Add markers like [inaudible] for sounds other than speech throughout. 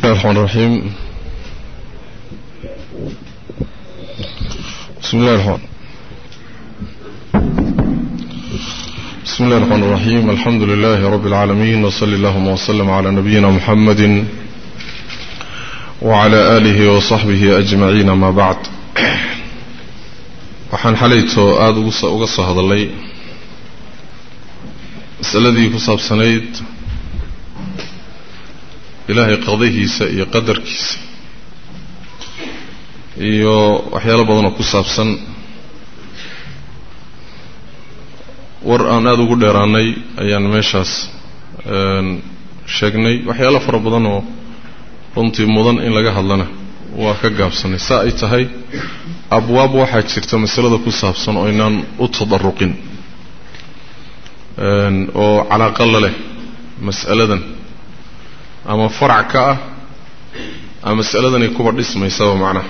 الرحمن الرحيم. بسم الله الرحمن بسم الله الرحمن الرحيم. الحمد لله رب العالمين وصلى اللهم وسلم على نبينا محمد وعلى آله وصحبه أجمعين ما بعد. waxaan xalayto aada uga soo hadalay masaladii ku saabsanayd ilaahay qadahiisa iyo qadarkiisa iyo waxyaalo badan oo ku saabsan. War aan aada ugu dheeraanay ayaan meeshaas sheegnay. Waxyaalo fara badan oo runtii mudan in laga hadlana waa ka gaabsanay. Saa ay tahay abwaab waxaa jirta masalada ku saabsan oo inaan u tadaruqin oo calaaqa la leh mas'aladan ama farac ka ah ama mas'aladanay kuba dhismaysaba macnaha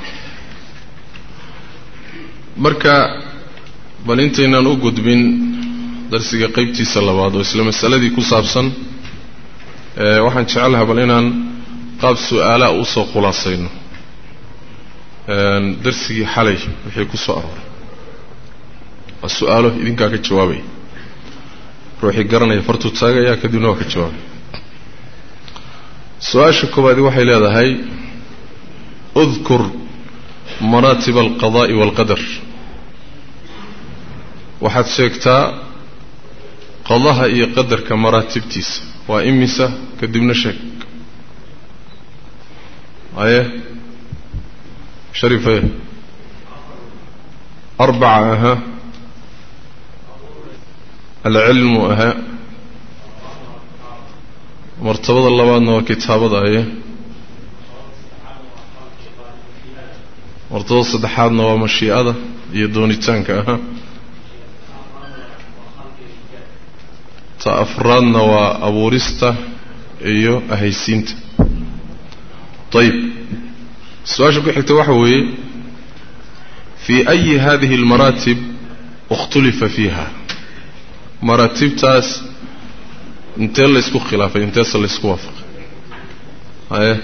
marka bal intaynaan u gudbin darsiga qaybtiisa labaad oo isla masaladii ku saabsan waxaan jecelaha bal inaan qaab su'aalaa u soo khulaasayno. Darsigii xalay wixii ku soo arooray. Waa su'aalo idinkaa ka jawaabaya ruuxii garanaya fartuu taagaya kadibna waa ka jawaabaya su'aasha koowaadi waxay leedahay udkur maraatib alqadaa'i waalqadar waxaad sheegtaa qadaha iyo qadarka maraatibtiisa waa imisa kadibna sheeg. Aye shariife arbaca ahaa alcilmu ahaa martabada labaadna waa kitaabada aye martabada saddexaadna waa mashiicada iyo doonitaanka ahaa ta afraadna waa abuurista iyo ahaysiinta. Ayib su'aasha ku xigta waxa weeye fii ayi hadihi almaraatib ikhtulifa fiiha. Maraatibtaas intee laysku khilaafay inteese laysku waafaqay? Haye?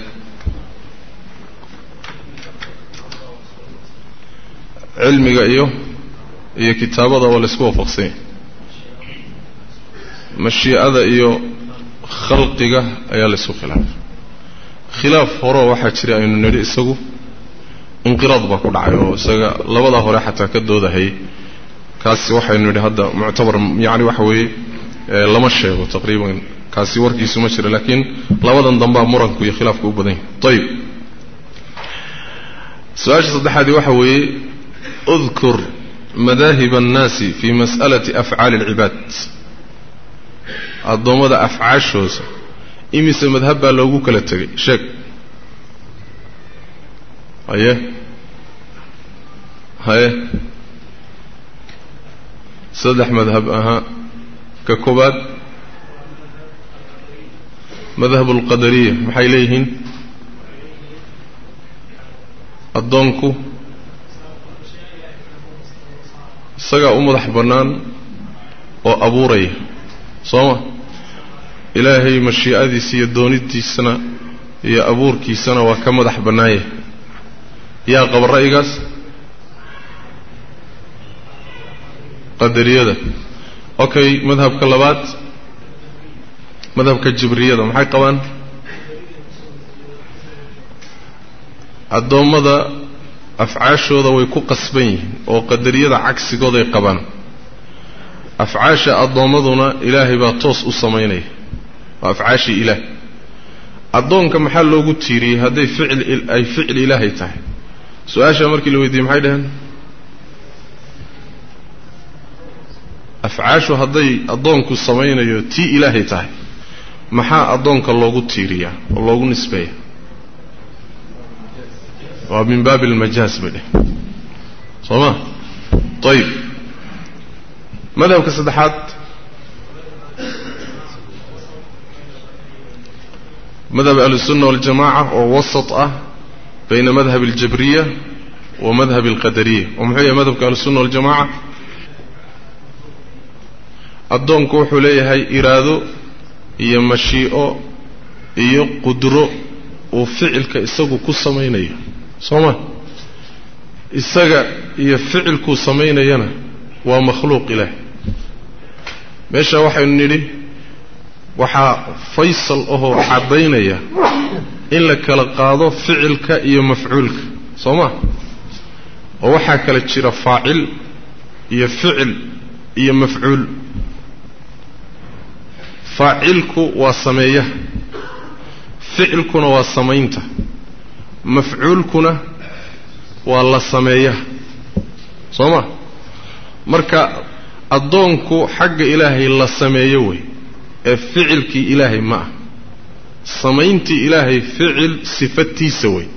Cilmiga iyo iyo kitaabada waa laysku waafaqsanya mashiicada iyo khalqiga ayaa laysku khilaafay. Khilaaf horeo waxaa jira aynu nidhi isagu inqiraad baa ku dhacay oo isaga labadaa hore xataa ka doodahay kaasi waxaynu nidhi hadda muctabar yacni waxa weeye lama sheego taqriiban kaasi warkiisu ma jira laakiin labadan dambaa muranku iyo khilaafku u badan yahay. Ayib su'aasha saddexaadii waxa weeye udkur madaahib annaasi fi mas'alati afcaali alcibaad addoommada afcaashooda imise madhab baa loogu kala tegay. Sheeg. Haye. Haye. Saddex madhab ahaa ka koobaad madhab alqadariya maxay leeyihiin? Addoonku isagaa u madax bannaan oo abuuraya soo ma ilaahay mashiicadiisa iyo doonidiisana iyo abuurkiisana waa ka madax bannaanya yaa qaba ra'yigaas qadariyada okay madhabka labaad. Madhabka jibriyada maxay qabaan? Addoommada afcaashooda way ku qasban yihiin oo qadariyada cagsigooday qabaan. Afcaasha addoommaduna ilaahay baa toos u samaynaya waa afcaashii ilaah. Addoonka maxaa loogu tiiriyey hadday ficil ay ficil ilaahay tahay? Su'aashaa markii la weydiiyey maxay dhaheen afcaashu hadday addoonku samaynayo tii ilaahay tahay. Maxaa addoonka loogu tiiriyaa oo loogu nisbeeya waa min baabi almajaaz bay dheh. Soo ma? Ayib madhabka saddexaad. Madhab ahlusunna waljamaca oo wasat ah bayna madhab aljabriya wa madhab alqadariya. Oo muxuu yahay madhabka ahlusunna waljamaca addoonku wuxuu leeyahay iraado iyo mashii'o iyo qudro uu ficilka isagu ku samaynayo. Soo ma? Isaga iyo ficilkuu samaynayana waa makhluuq ilaah. Meesha waxaynu nidhi waxaa faysal ahoo caddaynaya in la kala qaado ficilka iyo mafcuulka. Soo ma? Oo waxaa kala jira faacil iyo ficil iyo mafcuul faacilku waa sameeyaha ficilkuna waa samaynta mafcuulkuna waa la sameeyaha soo ma marka addoonku xagga ilaahay la sameeyo wey ee ficilkii ilaahay ma ah. Samayntii ilaahay ficil sifatiisa wey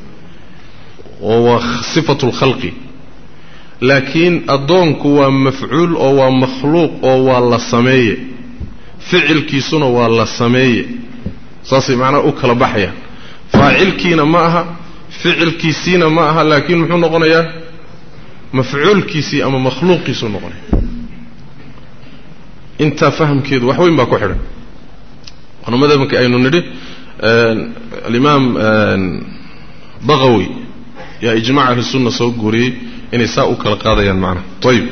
oo waa sifatu lkhalqi laakiin addoonku waa mafcuul oo waa makhluuq oo waa la sameeye ficilkiisuna waa la sameeye saasay macnaha u kala baxayaan faacilkiina ma aha ficilkiisiina ma aha laakiin muxuu noqonayaa mafcuulkiisii ama makhluuqiisuu noqonaya. Intaa fahamkeedu wax weyn baa ku xidhan. Waana madhabka aynu nidhi alimaam baqawi yaa ijmac ahlusunna soo guuriyey inay saa u kala qaadayaan macnaha ayib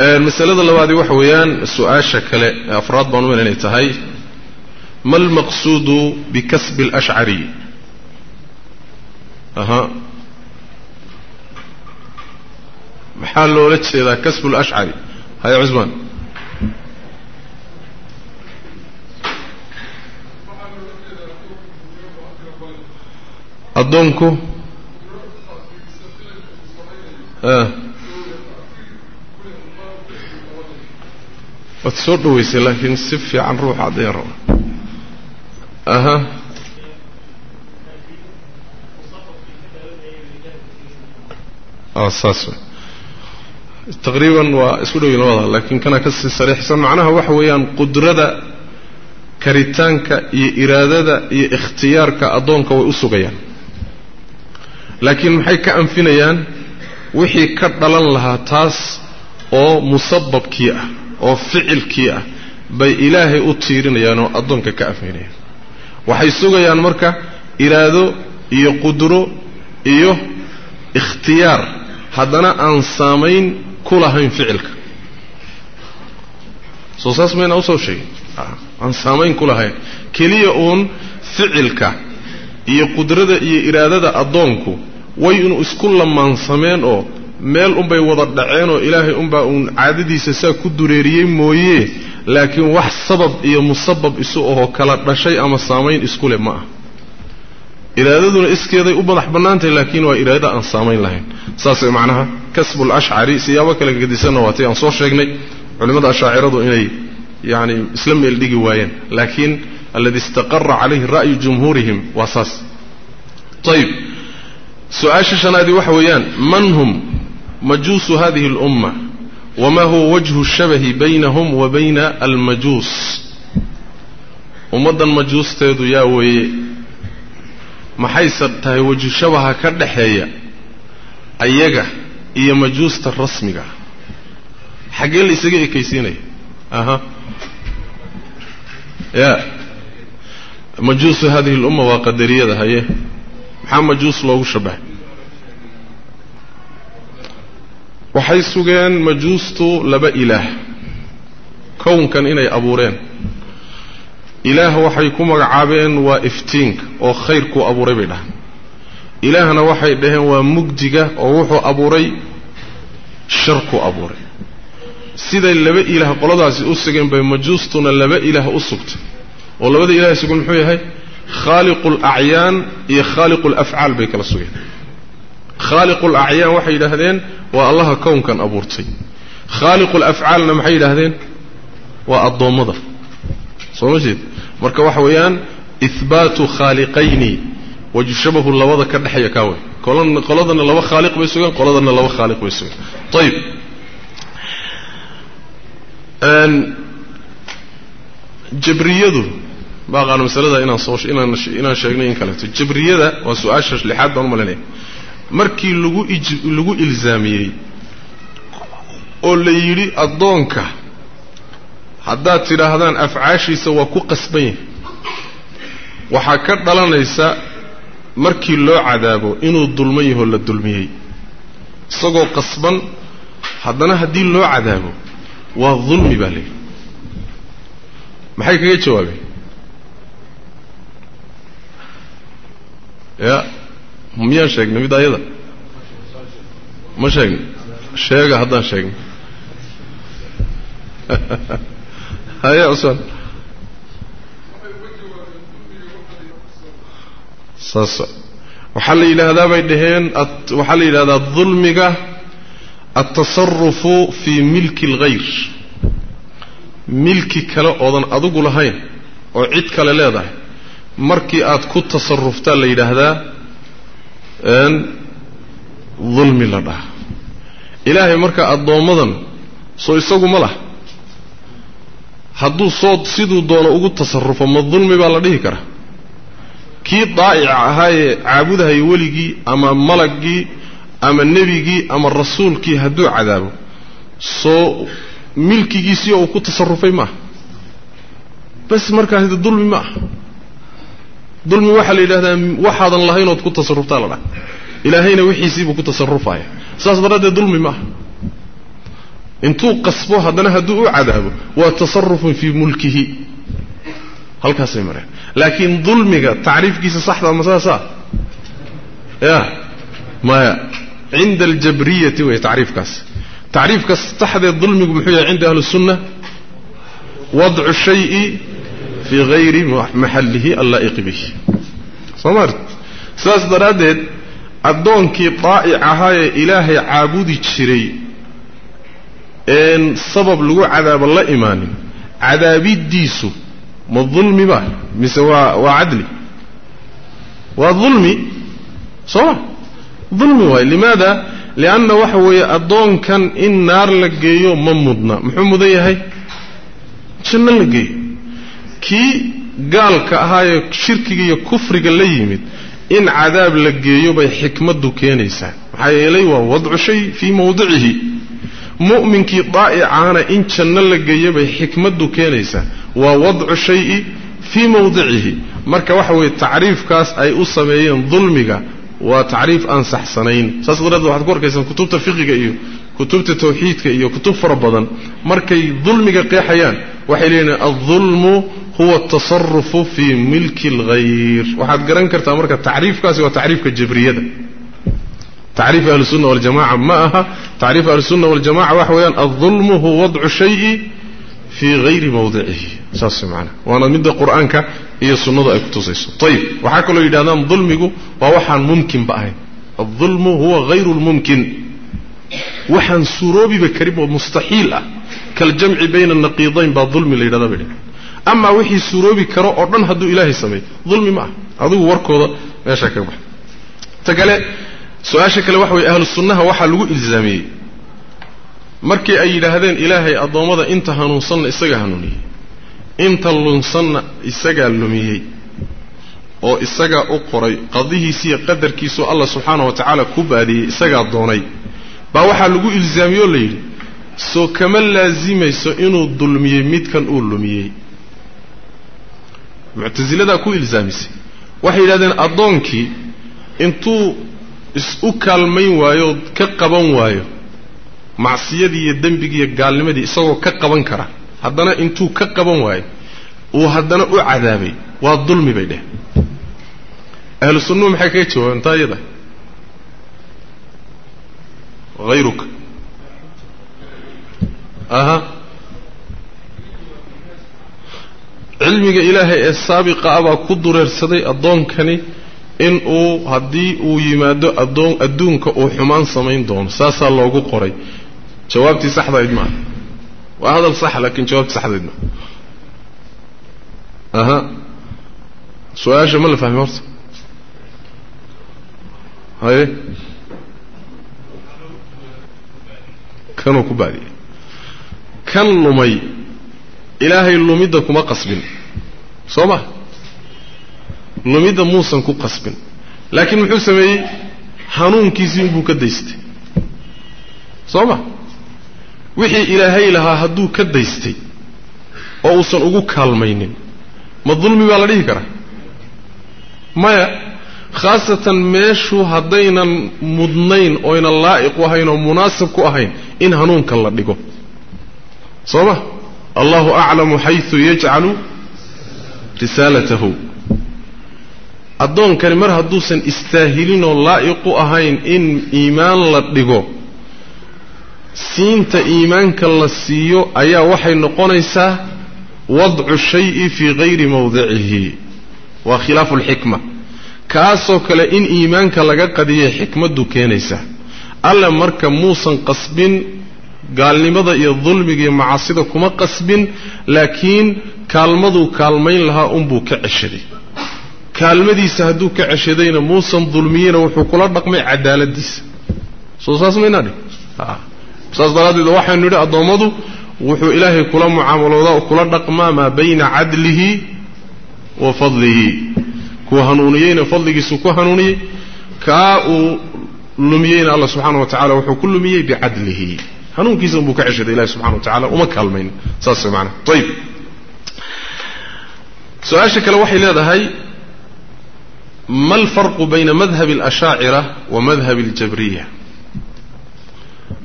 المسألة اللي اللواد وحويان السؤال شكل أفراد بانو من الانتهي ما المقصود بكسب الأشعري أها محال لو لتش إذا كسب الأشعري هاي عزمان أدونكو أه waad soo dhawaysay laakiin si fiican ruuxa haddaya raba. Aha. Saas taqriiban waa isku dhowi labada laakiin kana ka sii sariixsan. Macnaha waxa weeyaan qudrada karitaanka iyo iraadada iyo ikhtiyaarka addoonka way u sugayaan. Laakiin maxay ka anfinayaan? Wixii ka dhalan lahaa taas oo musababkii ah oo ficilkii ah bay ilaahay u tiirinayaan oo addoonka ka anfinayaan waxay sugayaan marka iraado iyo qudro iyo ikhtiyaar haddana aan saamayn ku lahayn ficilka. Soo saas maynaa u soo sheegin. Aan saamayn ku lahayn. Keliya uun ficilka iyo qudrada iyo iraadada addoonku way inu isku lamaansameen oo meel unbay wada dhaceen oo ilaahay unbaa uun caadadiisa saa ku dureeriyey mooye laakiin wax sabab iyo musabab isu ahoo kala dhashay ama saamayn isku leh ma ah. Iraadaduna iskeeday u madax bannaantahay laakiin waa iraado aan saamayn lahayn. Saasay macnaha kasbul ashcari siyaabo kale gedisanna waatay aan soo sheegnay. Culimmada ashaaciradu inay yacni isla meel dhigi waayeen. Laakiin aladi istaqara calayhi ra'yu jumhuurihim waa saas. Ayib su'aasha shanaadii waxa weeyaan man hum majuusu hadihi اlumma wama huwa wajhu shabahi baynahum wa bayna almajuus. Ummaddan majuusteedu yaa weeye maxayse tahay wajhu shabaha ka dhaxeeya ayaga iyo majuusta rasmiga? Xaggee la isaga ekaysiinaya. Aha. Ya. Majuusu hadihi اlumma waa qadariyada haye. Maxaa majuus loogu shabahay waxay sugeen majuustu laba ilaah. Kownkan inay abuureen. Ilaah waxay ku magacaabeen waa iftiinka oo khayrkuu abuuray bay dhahaan. Ilaahna waxay dhaheen waa mugdiga oo wuxuu abuuray sharkuu abuuray. Siday laba ilaah qoladaasi u sugeen bay majuustuna laba ilaah u sugtay. Oo labada ilaah sugan muxuu yahay? Khaaliqu alacyaan iyo khaaliqu alafcaal bay kala sugeen. Khaaliqu alacyaan waxay yidhaahdeen waa allaha kownkan abuurtay. Khaaliqu alafcaalna maxay yidhaahdeen? Waa addoommada. Soo ma jeed? Marka waxa weeyaan ihbaatu khaaliqayni wajushabahu labada ka dhexeeya kaa wey qoladana laba khaaliq bay sugeen qoladana laba khaaliq bay sugeen ayib jabriyadu ma aqaano masalada inaan soo inaan inaan sheegnay in kaleeto jabriyada waa su'aasha lixaad baan u malinaya markii lagu lagu ilzaamiyey oo la yidhi addoonka haddaad tidhaahdaan afcaashiisa waa ku qasban yahay. Waxaa ka dhalanaysa markii loo cadaabo inuu dulman yahoo la dulmiyey. Isagoo qasban haddana haddii loo cadaabo waa dulmi baa layidhi maxay kaga jawaabeen? Ya miyaan sheegnay mid ayada ma sheegna sheega haddaan sheegnay [laughs] haya cusmaan saas. Waxaa la yidhaahdaa bay dhaheen waxaa la yidhahdaa dulmiga altasarufu fii milki اlghayr milki kale oodan adigu lahayn oo cid kale leedahay. Markii aad ku tasaruftaa la yidhaahdaa dulmi la dhaha. Ilaahay marka addoommadan soo isagu ma laha hadduu soo siduu doono ugu tasarufo ma dulmi baa la dhihi karaa. Kii daa'ica ahaayee caabudahaya weligii ama malaggii ama nebigii ama rasuulkii hadduu cadaabo soo milkigiisii uu ku tasarufay ma aha bas markaas dulmi ma aha dulmi waxaa la yidhahdaa waxaadan lahaynood ku tasaruftaa la dhaha. Ilaahayna wixiisiibuu ku tasarufaya saas daraaddeed dulmi ma aha. Intuu qasbo haddana hadduu u cadaabo waa tasarufun fii mulkihi. Halkaasay mareen. Laakiin dulmiga tacriifkiisa saxda ma saasaa ya maya cinda aljabriyati wey tacriifkaas. Tacriifka saxdee dulmigu muxuu yahay cinda ahli الsunna wadcu shayi fii hayri maxallihi allaa'iqi soo maart sidaas daraaddeed addoonkii daa'ic ahaayee ilaahay caabudi jiray een sabab lagu cadaabo la imaanin cadaabiddiisu ma dulmi ba mise waa waa cadli? Waa dulmi? Soo ma dulmi waayo limaada? Lianna waxa weeye addoonkan in naar la geeyo ma mudna. Muxuu mudan yahay? Janno la geeyo kii gaalka ahaayee shirkiga iyo kufriga la yimid in cadaab la geeyo bay xikmaddu keenaysaa. Maxaa yeelay waa wadcu shay fii mawdicihi. Mu'minkii daa'icaana in janno la geeyo bay xikmaddu keenaysaa. Waa wadcu shayi fii mawdicihi. Marka waxa weeye tacriifkaas ay u sameeyeen dulmiga waa tacriif aan saxsanayn. Saas daraaddeed waxaad ku arkaysaan kutubta fiqiga iyo kutubta tawxiidka iyo kutub fara badan markay dulmiga qeexayaan waxay leeyihiin aldulmu huwa atasarufu fii milki اlghayr waxaad garan kartaa marka tacriifkaasi waa tacriifka jabriyada. Tacriif ahlusunna waljamaca ma aha. Tacriif ahlusunna waljamaca waxa weeyaan aldulmu huwa wadcu shayi fii hayri mawdicihi saas maana waana midda qur'aanka iyo sunnadu ay kutusayso ayib waxaa kaloo yidhahdaan dulmigu waa waxaan mumkinba ahayn. Aldulmu huwa hayru lmumkin waxaan suuroobiba karin oo mustaxiil ah. Kaljamci bayna anaqiidayn baa dulmi la yidhahda bay amaa wixii suuroobi karo oo dhan hadduu ilaahay sameeyo dulmi ma ah adigu warkooda meeshaa kaga baxa ta kale su'aasha kale waxa weye ahlu sunnaha waxaa lagu ilzaamiyey markii ay yidhaahdeen ilaahay addoommada inta hanuunsanna isagaa hanuuniyey. Inta lunsanna isagaa lumiyey. Oo isagaa u qoray qadihiisiiyo qadarkiisu allah subxaana wa tacaala ku baadiyey isagaa doonay baa waxaa lagu ilzaamiyey oo la yidhi soo kama laasimayso inuu dulmiyey midkan uu lumiyey. Muctasiladaa ku ilzaamisay. Waxay yidhahdeen addoonkii intuu is-u kaalmayn waayo ka qaban waayo macsiyadii iyo dembigii iyo gaalnimadii isagoo ka qaban kara haddana intuu ka qaban waayo uu haddana u cadaabay waa dulmi bay dheh ahlu sunnuhu maxay kaga jawaabeen? Taa hayruka aha cilmiga ilaahay ee saabiqa ah baa ku dureersaday addoonkani in uu haddii uu yimaado addoon adduunka uu xumaan samayn doono saasaa loogu qoray jawaabtii saxdayd maaha waa hadal sax laakiin jawaabtii saxdayd maaha aha su'aasha ma la fahmi horta haye kanuu ku baadiyey kan lumay ilaahay lumidda kuma qasbin. Soo ma? Lumidda muusan ku qasbin. Laakiin muxuu sameeyey? Hanuunkiisii inbuu ka daystay. Soo ma? Wixii ilaahay lahaa hadduu ka daystay oo uusan ugu kaalmaynin ma dulmi baa la dhihi karaa? Maya khaasatan meeshu haddaynan mudnayn oynan laa'iq u ahayn oo munaasib ku ahayn in hanuunka la dhigo. Soo ma? Allahu aclamu xayu yajcalu risaalatahu. Addoonkani mar hadduusan istaahilinoo laa'iqu ahayn in iimaan la dhigo siinta iimaanka la siiyo ayaa waxay noqonaysaa wadcu shayi fii hayri mawdicihi waa khilaafu alxikma kaasoo kale in iimaanka laga qadiyay xikmaddu keenaysa. Alle marka muusan qasbin gaalnimada iyo dulmiga iyo macasida kuma qasbin laakiin kaalmaduu kaalmayn lahaa unbuu ka ceshaday. Kaalmadiisa hadduu ka ceshadayna muusan dulmiyeyna wuxuu kula dhaqmay cadaaladiisa. Soo saas maynaa dhig? Saas daraaddeed waxaynu nidhi addoommadu wuxuu ilaahay kula mucaamaloodaa kula dhaqmaa maa bayna cadlihi wa fadlihi kuwa hanuuniyeyna fadligiisu ku hanuuniyey kaa uu lumiyeyna alla subxaana wa tacala wuxuu ku lumiyey bicadlihi hanuunkiisa unbuu ka ceshaday ilahi subxana wa tacala uma kaalmayn. Saas maana ayib su'aasha kale waxay leedahay ma alfarqu bayna madhabi alashaacira wa madhabi aljabriya.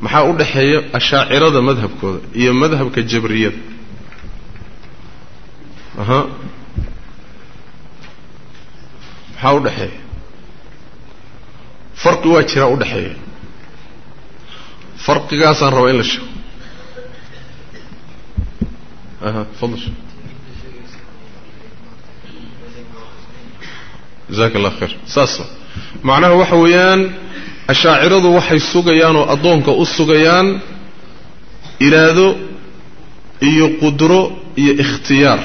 Maxaa u dhexeeya ashaacirada madhabkooda iyo madhabka jabriyada maxaa u dhexeeya farqi waa jiraa u dhexeeya farqigaasaan rabaa in la sheego. Fadl. Jazaaka allah khayr. Saas macnaha waxa weeyaan ashaaciradu waxay sugayaan oo addoonka u sugayaan iraado iyo qudro iyo ikhtiyaar.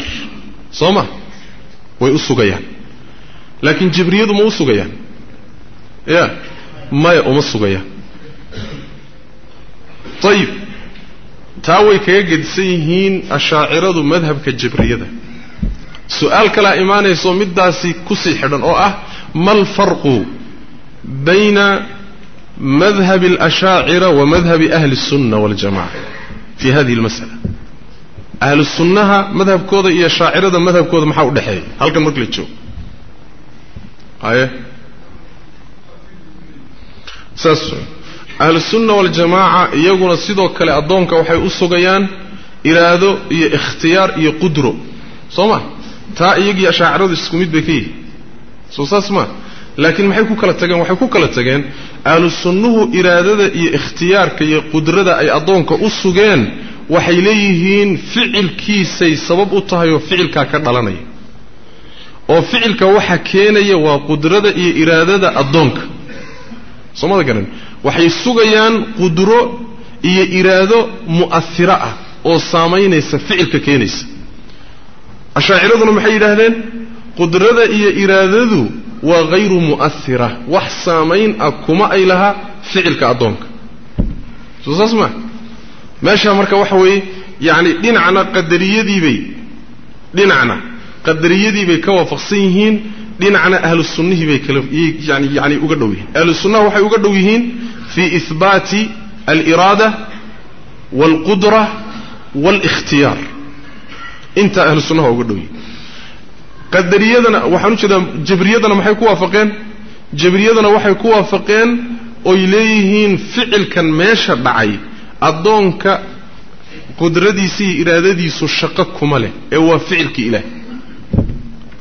Soo ma? Way u sugayaan laakiin jibriyadu ma u sugayaan ya maya uma sugayaan ayib taa way kaga gedisan yihiin ashaaciradu madhabka jibriyada su-aal kalaa imaanayso middaasi kusii xidhan oo ah ma alfarqu bayna madhabi alashaacira wa madhabi ahli الsunna waاljamaca fi hadihi اlmasala ahlu sunnaha madhabkooda iyo shaacirada madhabkooda maxaa u dhexeeya halkan marka la joogo haye saas ahlusunna waljamaaca iyaguna sidoo kale addoonka waxay u sugayaan iraado iyo ikhtiyaar iyo qudro. Soo ma? Taa iyagii ashaaciradu isku mid bay ka yihiin soo saas ma? Laakiin maxay ku kala tageen? Waxay ku kala tageen ahlu sunnuhu iraadada iyo ikhtiyaarka iyo qudrada ay addoonka u sugeen waxay leeyihiin ficilkiisay sabab u tahay oo ficilkaa ka dhalanaya oo ficilka waxa keenaya waa qudrada iyo iraadada addoonka. Soo mada garan? Waxay sugayaan qudro iyo iraado mu'ahiro ah oo saamaynaysa ficilka keenaysa. Ashaaciraduna maxay yidhaahdeen? Qudrada iyo iraadadu waa hayru mu'ahira wax saamayn ah kuma ay laha ficilka addoonka. Soo saas maa meeshaa marka waxa weeye yacni dhinacna qadariyadiibay dhinacna qadariyadiibay ka waafaqsan yihiin dhinacna ahlu sunnihii bay kala yani yani uga dhow yihiin. Ahlu waxay uga dhow yihiin fii ihbaati aliraada waalqudra waalikhtiyaar intaa ahlu uga dhow yihiin. Qadariyadana waxaan u jabriyadana maxay ku waafaqeen? Jabriyadana waxay ku waafaqeen oy leeyihiin ficilkan meesha dhacay addoonka qudradiisa iyo iraadadiisu shaqo kuma leh ee waa ficilkii ilaah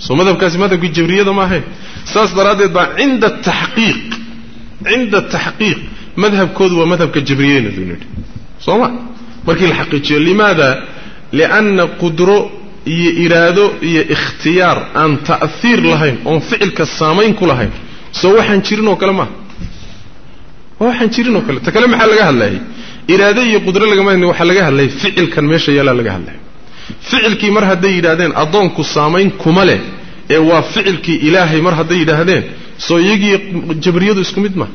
soo madhabkaasi madhabkii jabriyada ma ahayn saas daraaddeed baa cinda taxqiiq cinda taxqiiq madhabkoodu waa madhabka jabriyeyna duu nidhi soo ma? Markii la xaqiijiyo limaada? Lianna qudro iyo iraado iyo ikhtiyaar aan ta'hiir lahayn oon ficilka saamayn ku lahayn. Soo waxaan jirin oo kale maaha waxaan jirin oo kale. Ta kale maxaa laga hadlayay iraado iyo qudro lagama hadlay waxaa laga hadlayay ficilkan meesha yaalaa laga hadlaya ficilkii mar hadday yidhaahdeen addoonku saamayn kuma leh ee waa ficilkii ilaahay mar hadday yidhaahdeen. Soo iyagii jabriyadu isku mid maha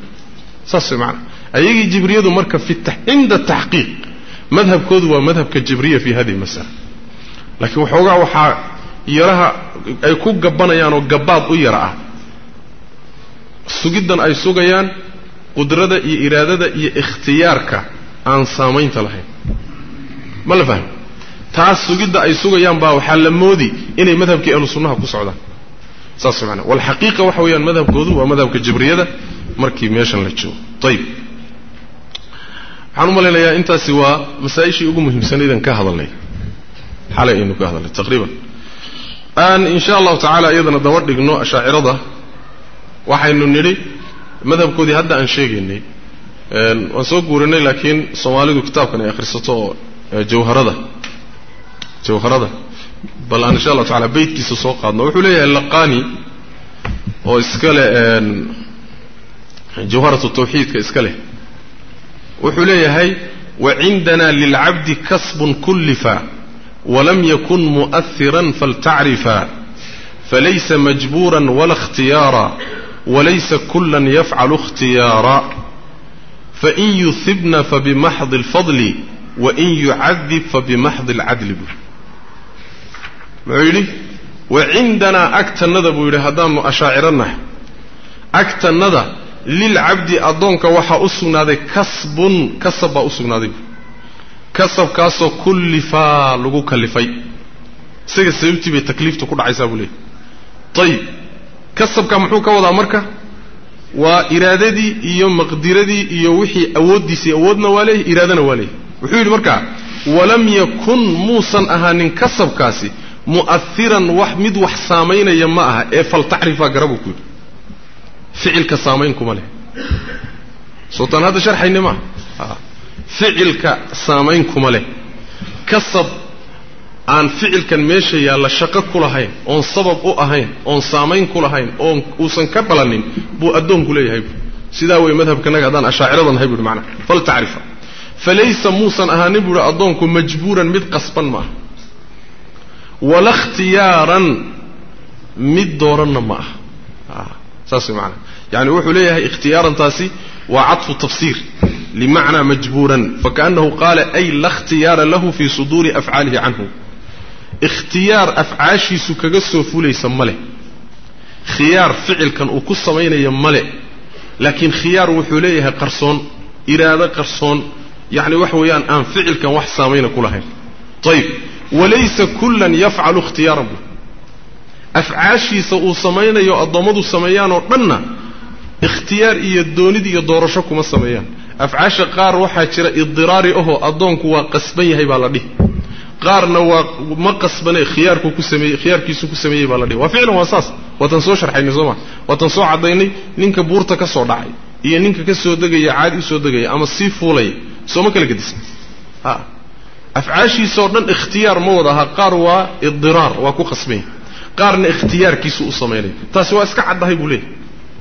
saas way macana ayagii jibriyadu marka cinda taxqiiq madhabkoodu waa madhabka jibriya fi hadihi masala. Laakiin waxoogaa waxaa yaraha ay ku gabbanayaan oo gabbaad u yara ah. Sugiddan ay sugayaan qudrada iyo iraadada iyo ikhtiyaarka aan saamaynta lahayn. Ma la fahmi taas sugidda ay sugayaan baa waxaa la moodi inay madhabkii ahlu sunnaha ku socdaan. Saas maana walxaqiiqa waxa weeyaan madhabkoodu waa madhabka jabriyada markii meeshan la joogo. Ayib waxaan u malaynayaa intaasi waa masaa-ishii ugu muhiimsanaydan ka hadalnay. Xalay aynu ka hadalnay taqriiban. Aan insha allahu tacaala iyadana daba dhigno ashaacirada. Waxaynu nidhi madhabkoodii hadda aan sheegaynay waan soo guurinay laakiin soomaalidu kitaabkan ay akhrisato oo jawharada jawharada bal aan insha allahu tacala beytkiisa soo qaadno wuxuu leeyahay laqani oo iska leh jawharatu tawxiidka iska leh wuxuu leeyahay wacindana lilcabdi kasbun kullifa walam yakun muؤahiran faltacrifa falaysa majbuura wala اkhtiyaara walaysa kula yafcalu اkhtiyaara fain yuhibna fabimaxdi اlfadli wain yucadib fabimaxdi اlcadli buu muxuu yidhi wacindanaa agtannada buu yidhi haddaanu ashaaciranahay. Agtannada lilcabdi addoonka waxaa u sugnaaday kasbun kasab baa u sugnaaday. Kasabkaasoo kullifaa lagu kallifay isaga sababtii bay takliiftu ku dhacaysaa buu leeyay ayib kasabka muxuu ka wadaa marka? Waa iraadadii iyo maqdiradii iyo wixii awooddiisii awoodna waa leeyahy iraadana waa leeyahy wuxuu yidhi marka walam yakun muusan ahaanin kasabkaasi mu'ahiran wax mid wax saamaynaya ma aha ee faltacrifaa garabuu ku yidhi. Ficilka saamayn kuma leh. Sootaan hadda sharxayni maaha ficilka saamayn kuma leh. Kasab aan ficilkan meesha yaalla shaqo ku lahayn oon sabab u ahayn oon saamayn ku lahayn oon uusan ka dhalanin buu addoonku leeyahay bu sidaa wey madhabkanaga haddaan ashaaciradan nahay buuhi macnaa faltacrifa falaysa muusan ahaanin buuhi addoonku majbuuran mid qasban maaha wala ikhtiyaaran mid dooranna ma aha. Saas way macanaa yani wuxuu leeyahay ikhtiyaarantaasi waa cadfu tafsiir limacnaa majbuuran fakaأnahu qaala ay la اkhtiyaara lahu fii suduuri afcaalihi canhu. Ikhtiyaar afcaashiisu kaga soo fulaysa ma leh. Khiyaar ficilkan uu ku samaynaya male laakiin khiyaar wuxuu leeyahay qarsoon iraado qarsoon. Yacni waxa weeyaan aan ficilkan wax saamayna ku lahayn. Ayib walaysa kullan yafcalu ikhtiyaaran bu afcaashiisa uu samaynayo addoommadu sameeyaanoo dhanna ikhtiyaar iyo doonid iyo doorasho kuma sameeyaan. Afcaasha qaar waxaa jira idiraari ahoo addoonku waa qasban yahay baa la dhihi. Qaarna waa ma qasbane khiyaarku ku sameeyey khiyaarkiisu ku sameeyey baa la dhihi. Waa ficlan waa saas. Waatan soo sharxaynay soo ma? Waatan soo caddaynay ninka buurta ka soo dhacay iyo ninka ka soo degaya caadi u soo degaya ama sii fuulaya. Sooma kala gedisan a afcaashiisaoo dhan ikhtiyaar ma wada aha. Qaar waa idiraar waa ku qasbanya qaarna ikhtiyaarkiisu u samaynaya taasi waa iska caddahay buu leeyahy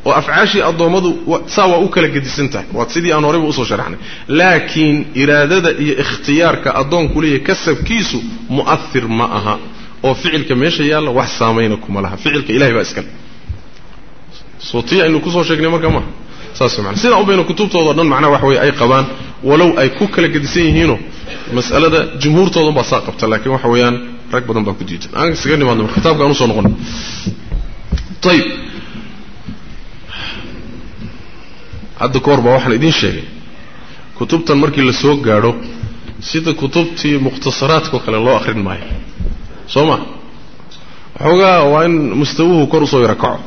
oo afcaashii addoommadu saa waa u kala gedisan tahay. Waa sidii aan horayba u soo sharaxnay laakiin iraadada iyo ikhtiyaarka addoonku leeyahay kasabkiisu mu'ahir ma aha. Oo ficilka meesha yaalla wax saamayna kuma laha. Ficilka ilahay baa iskale soo aynu ku soo sheegnay marka maaha saas mana sidaa unbayna kutubtoodo dhan macnaha waxa weye ay qabaan. Walow ay ku kala gedisan yihiinoo mas'alada jumhuurtoodan baa saa qabta laakiin waxa weeyaan rag badan baa ku diidan aan isaga nimaadno kitaabka aan u soo noqon. Ayib hadda ka hor baa waxaan idiin sheegay. Kutubtan markii la soo gaadho sida kutubtii mukhtasaraadkao kale loo akhrin maayo. Soo ma? Waxoogaa waa in mustawuhu kor u soo yaro kaco.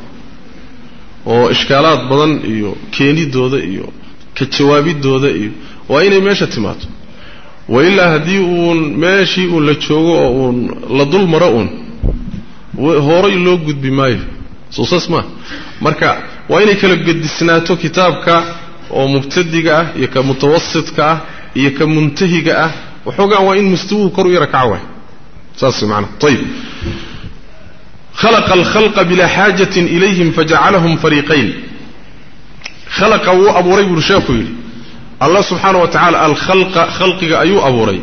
Oo ishkaalaad badan iyo keenidooda iyo ka jawaabidooda iyo waa inay meesha timaado wa ilaa haddii uun meeshii uun la joogo oo uun la dul maro uun horay loo gudbi maayo. Soo maa marka waa inay kala gedisnaato kitaabka oo mubtadiga ah iyo ka mutawasitka ah iyo ka muntahiga ah. Waxoogaan waa in mustawuhu kor u yara kaca waay. Saas maanaa ayib khalaqa alkhalqa bilaa xaajatin ilayhim fajacalahum fariiqayn. Khalaqa wuu abuuray buuri sheekhu yidhi allah subxaana wa tacaala alkhalqa khalqiga ayuu abuuray.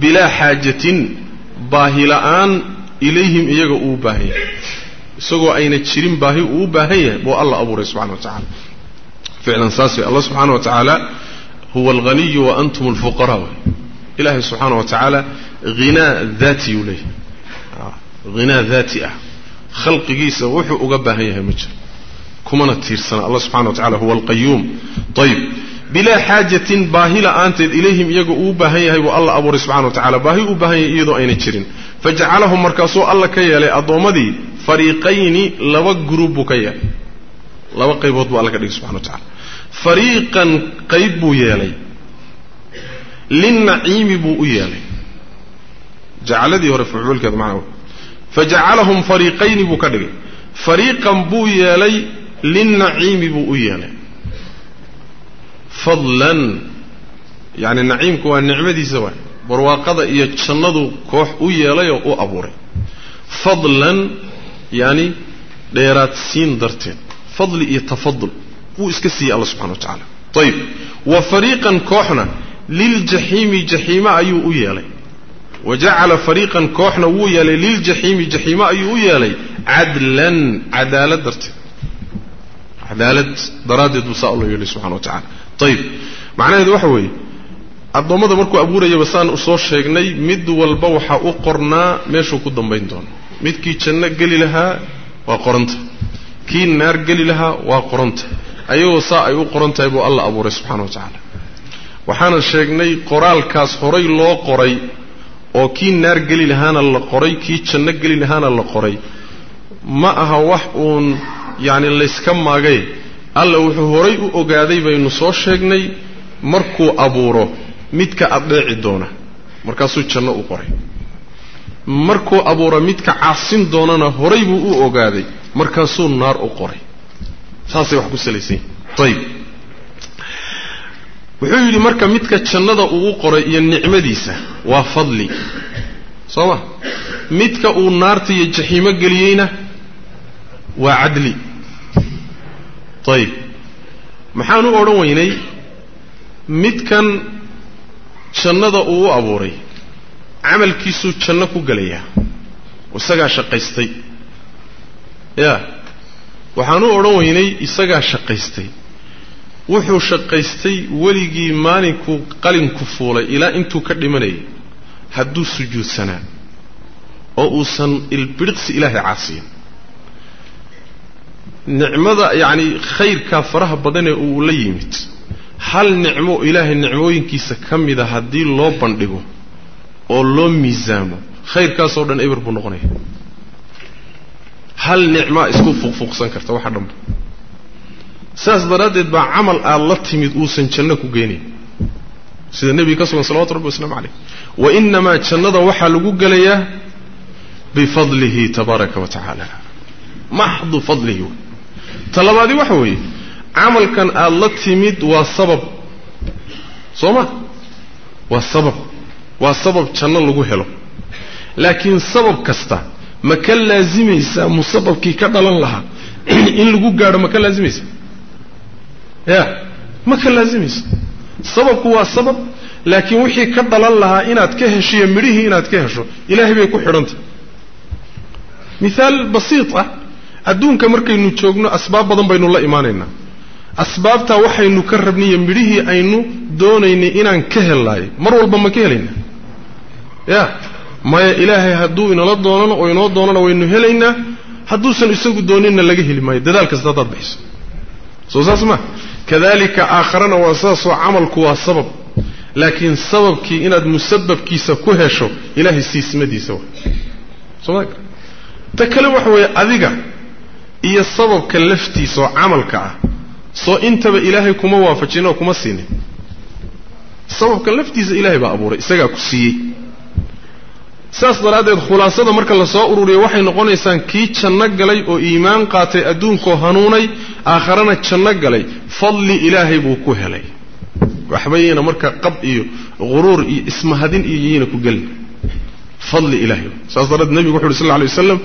Bilaa xaajatin baahila'aan ilayhim iyaga uu baahan yahay isagoo ayna jirin baahi uu u baahan yahay buu alla abuuray subxana wa tacala ficlan saas wey allah subxaana wa tacaala huwa alghaniyu wa antum alfuqaraa. Wey ilaahay subxaana wa tacaala hinaa daati uu leeyahay. Hinaa daati ah. Khalqigiisa wuxuu uga baahan yahay ma jiro. Kumana tiirsana allah subxana wa tacala huwa alqayuum ayib bilaa xaajatin baahi la'aanteed ilayhim iyaga uu baahan yahay buu alla abuuray subxana wa tacala baahi u baahan yahay iyadoo ayna jirin. Fajacalahum markaasuu alla ka yeelay addoommadii fariiqayni laba gruub buu ka yeelay. Laba qaybood buu alla ka dhigay subxana wa tacala fariiqan qayb buu yeelay. Linnaciimi buu u yeelay. Jacaladii hore fucuulkeeda macnaa fajacalahum fariiqayni buu ka dhigay. Fariiqan buu yeelay linnaciimi buu u yeelay fadlan. Yacni naciimku waa nicmadiisa waay. Barwaaqada iyo jannadu koox u yeelay oo u abuuray. Fadlan yacni dheeraad siin darteed. Fadli iyo tafadul wuu iska siiyey alla subxana wa tacaala ayib wa fariiqan kooxna liljaxiimi jaxiime ayuu u yeelay. Wa jacala fariiqan kooxna wuu yeelay liljaxiimi jaxiime ayuu u yeelay. Cadlan cadaalad darteed. Cadaalad daraaddeed buu saa alla yeelay subxana wa tacala ayib macnaheedu waxa weeye addoommada markuu abuurayaba saan u soo sheegnay mid walba waxaa u qornaa meeshuu ku dambayn doono midkii janno geli lahaa waa qoranta. Kii naar geli lahaa waa qoranta. Ayagoo saa ay u qoran tahay buu alla abuuray subxana wa tacaala. Waxaana sheegnay qoraalkaas horay loo qoray oo kii naar geli lahaana la qoray kii janno geli lahaana la qoray. Ma aha wax uun yacni layska maagay alla wuxuu horay u ogaaday baynu soo sheegnay markuu abuuro midka addeeci doona. Markaasuu janno u qoray. Markuu abuuro midka caasin doonana horay buu u ogaaday. Markaasuu naar u qoray. Saasay wax ku salaysan yihiin ayib wuxuu yidhi marka midka jannada uu u qoray iyo nicmadiisa waa fadli. Soo ma? Midka uu naarta iyo jaxiimo geliyeyna waa cadli ayib maxaan u odhan weynay midkan jannada uu u abuuray camalkiisuu janno ku gelayaa isagaa shaqaystay. Ya waxaan u odhan weynay isagaa shaqaystay. Wuxuu shaqaystay weligii maalinkuu qalinku fuulay ilaa intuu ka dhimanayay hadduu sujuudsanaa oo uusan ilbidhiqsi ilaahay caasiyin nicmada yacni khayrkaa faraha badanee uu la yimid. Hal nicmo ilaahay nicmooyinkiisa ka mida haddii loo bandhigo oo loo miisaamo khayrkaasoo dhan eber buu noqonaya. Hal nicmaa isku fuqfuqsan karta waxa dhanba saas daraaddeed baa camal aad la timid uusan janno ku geynayn sida nebiga ka sugan salawatu rabbi waslamu calayh. Wa inamaa jannada waxaa lagu gelayaa bifadlihi tabaaraka wa tacaala. Maxdu fadlihi wey ta labaadi waxa weeye camalkan aad la timid waa sabab. Soo ma? Waa sabab. Waa sabab janno lagu helo. Laakiin sabab kasta ma ka laasimaysaa musababkii ka dhalan lahaa [clears throat] in lagu gaadho ma ka laasimaysa? Ya ma ka laasimaysa. Sababku waa sabab laakiin wixii ka dhalan lahaa inaad ka heshiyo midhihii inaad ka hesho ilaahay bay ku xidhantah mihaal basiit ah adduunka markaynu joogno asbaab badan baynu la imaanaynaa asbaabtaa waxaynu ka rabniyo midhihii aynu doonaynay inaan ka hellaayo mar walba ma ka helaynaa ya maya ilaahay hadduu inala doonano oo inoo doonana waynu helaynaa hadduusan isagu dooninna laga heli maayo. Dadaal kasta haddaad bixiso soo saas ma. Kadalika aakharana waa saasoo camalku waa sabab. Laakiin sababkii inaad musababkiisa ku hesho ilaahay siismadiisa wa soma ta kale waxa weeye adiga iyo sababka laftiisa oo camalka ah soo intaba ilaahay kuma waafajin oo kuma siinin. Sababka laftiisa ilaahay baa abuuray isagaa ku siiyey. Saas daraaddeed khulaasada marka la soo ururiyo waxay noqonaysaan kii janno galay oo iimaan qaatay adduunkoo hanuunay aakharana janno galay fadli ilaahay buu ku helay. Waxbayna marka qab iyo quruur iyo ismahadin iyo yayna ku gelin fadli ilaahay. Saas daraaddeed nebigu wuxu uhi sal alay waslam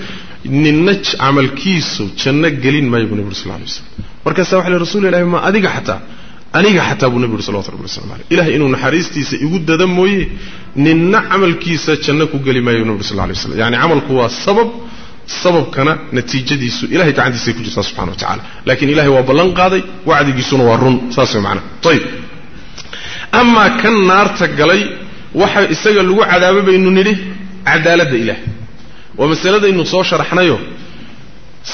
ninna camalkiisu janno gelin maayo buu nebi uri sal alay waslam markaasaa waxa lay rasul ilahi ma adiga xataa aniga xataa buu nebi uri salawatu rabbi waslamu aleyh ilahay inuu naxariistiisa igu dada mooye ninna camalkiisa janno ku geli maayo nebi uri sal alay waslam yacni camalku waa sabab sababkana natiijadiisu ilahay gacantiisay ku jirtaa subxana wa tacala laakiin ilahay waa ballan qaaday wacdigiisuna waa run. Saas way macnaha ayib amaa kan naarta galay waxa isaga lagu cadaabo baynu nidhi cadaaladda ilaah waa masaladaynu soo sharaxnayo.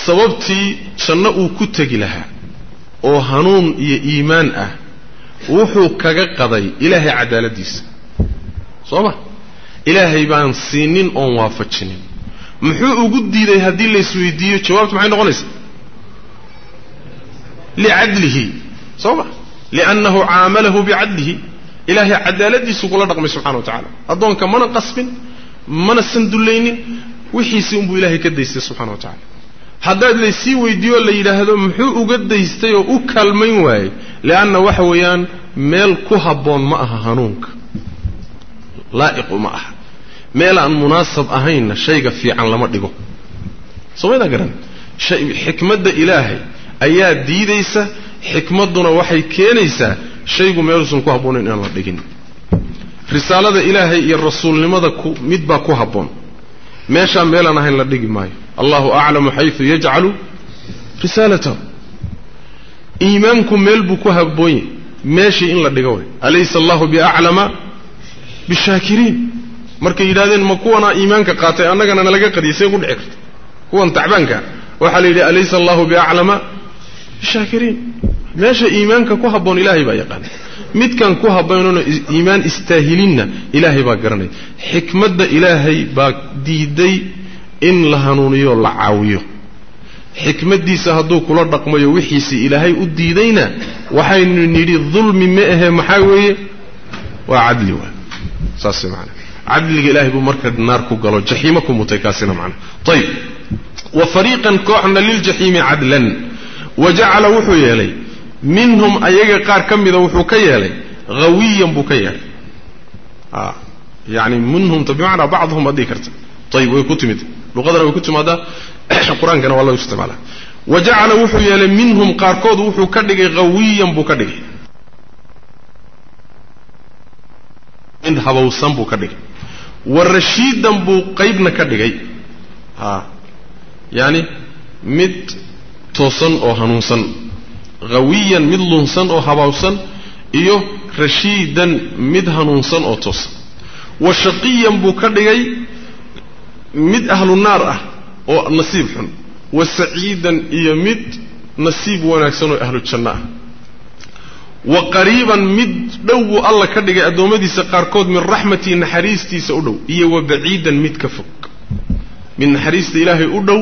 Sababtii janno uu ku tegi lahaa oo hanuun iyo iimaan ah wuxuu kaga qaday ilaahay cadaaladdiisa soo ma? Ilaahay baan siinin oon waafajinin. Muxuu ugu diiday haddii laysweydiiyo jawaabtu maxay noqonaysaa? Licadlihi. Soo ma? Liannahu caamalahu bicadlihi. Ilaahay cadaaladiisu kula dhaqmay subxana wa tacala addoonka mana qasbin mana sandullaynin wixiisii unbuu ilahay ka daystay subxana wa tacala haddaad laysii weydiiyo la yidhaahdo muxuu uga daystay oo u kaalmayn waayey? Lianna waxa weeyaan meel ku habboon ma aha hanuunka. Laa'iqu ma aha. Meel aan munaasab ahaynna shayga fiican lama dhigo. Soo maydaan garan? Xikmadda ilaahay ayaa diidaysa xikmadduna waxay keenaysaa shaygu meeluusan ku habboonayn inaan la dhigin risaalada ilaahay iyo rasuulnimada mid baa ku habboon. Meeshaan meelaan ahayn la dhigi maayo. Allahu aclamu xayu yajcalu risaalatahu. Iimaanku meel buu ku habboon yahy meeshii in la dhigo way. Alaysa allahu biaclama bishaakiriin markay yidhahdeen ma kuwanaa iimaanka qaatay annagana nalaga qariyay see ku dhici karta kuwan tacbaanka. Waxaa la yidhi alaysa allahu biaclama bishaakiriin meesha iimaanka ku habboon ilaahay baa yaqaana midkan ku habboonona iimaan istaahilinna ilaahay baa garanaya xikmadda ilaahay baa diiday in la hanuuniyo la caawiyo. Xikmaddiisa hadduu kula dhaqmayo wixiisii ilaahay u diidayna waxaynu nidhi dulmi ma ahe maxaa weeye? Waa cadli waa saas maana cadliga ilahay buu marka naar ku galo jaxiimo ku mutay kaasina macna. Ayib wa fariiqan kooxna liljaxiimi cadlan. Wa jacala wuxuu yeelay minhum ayaga qaar ka mida wuxuu ka yeelay hawiyan buu ka yeelay. Yani minhumta bimacnaa bacduhum baad dhihi karta. Ayib way ku timid. Luqadana way ku timaadaa [clears throat] qur'aankana waa lagu isticmaala. Wa jacala wuxuu yeelay minhum qaarkood wuxuu ka dhigay hawiyan buu ka dhigay. Mid habowsan buu ka dhigay. Wa rashiidan buu qaybna ka dhigay. A yaani mid toosan oo hanuunsan hawiyan mid lunsan oo habawsan iyo rashiidan mid hanuunsan oo toosan wa shaqiyan buu ka dhigay mid ahlu naar ah oo nasiib xun. Wa saciidan iyo mid nasiib wanaagsan oo ahlu janno ah. Wa qariiban mid dhow buu alla ka dhigay addoommadiisa qaarkood min raxmatii naxariistiisa u dhow iyo wa baciidan mid ka fog. Mid naxariista ilaahay u dhow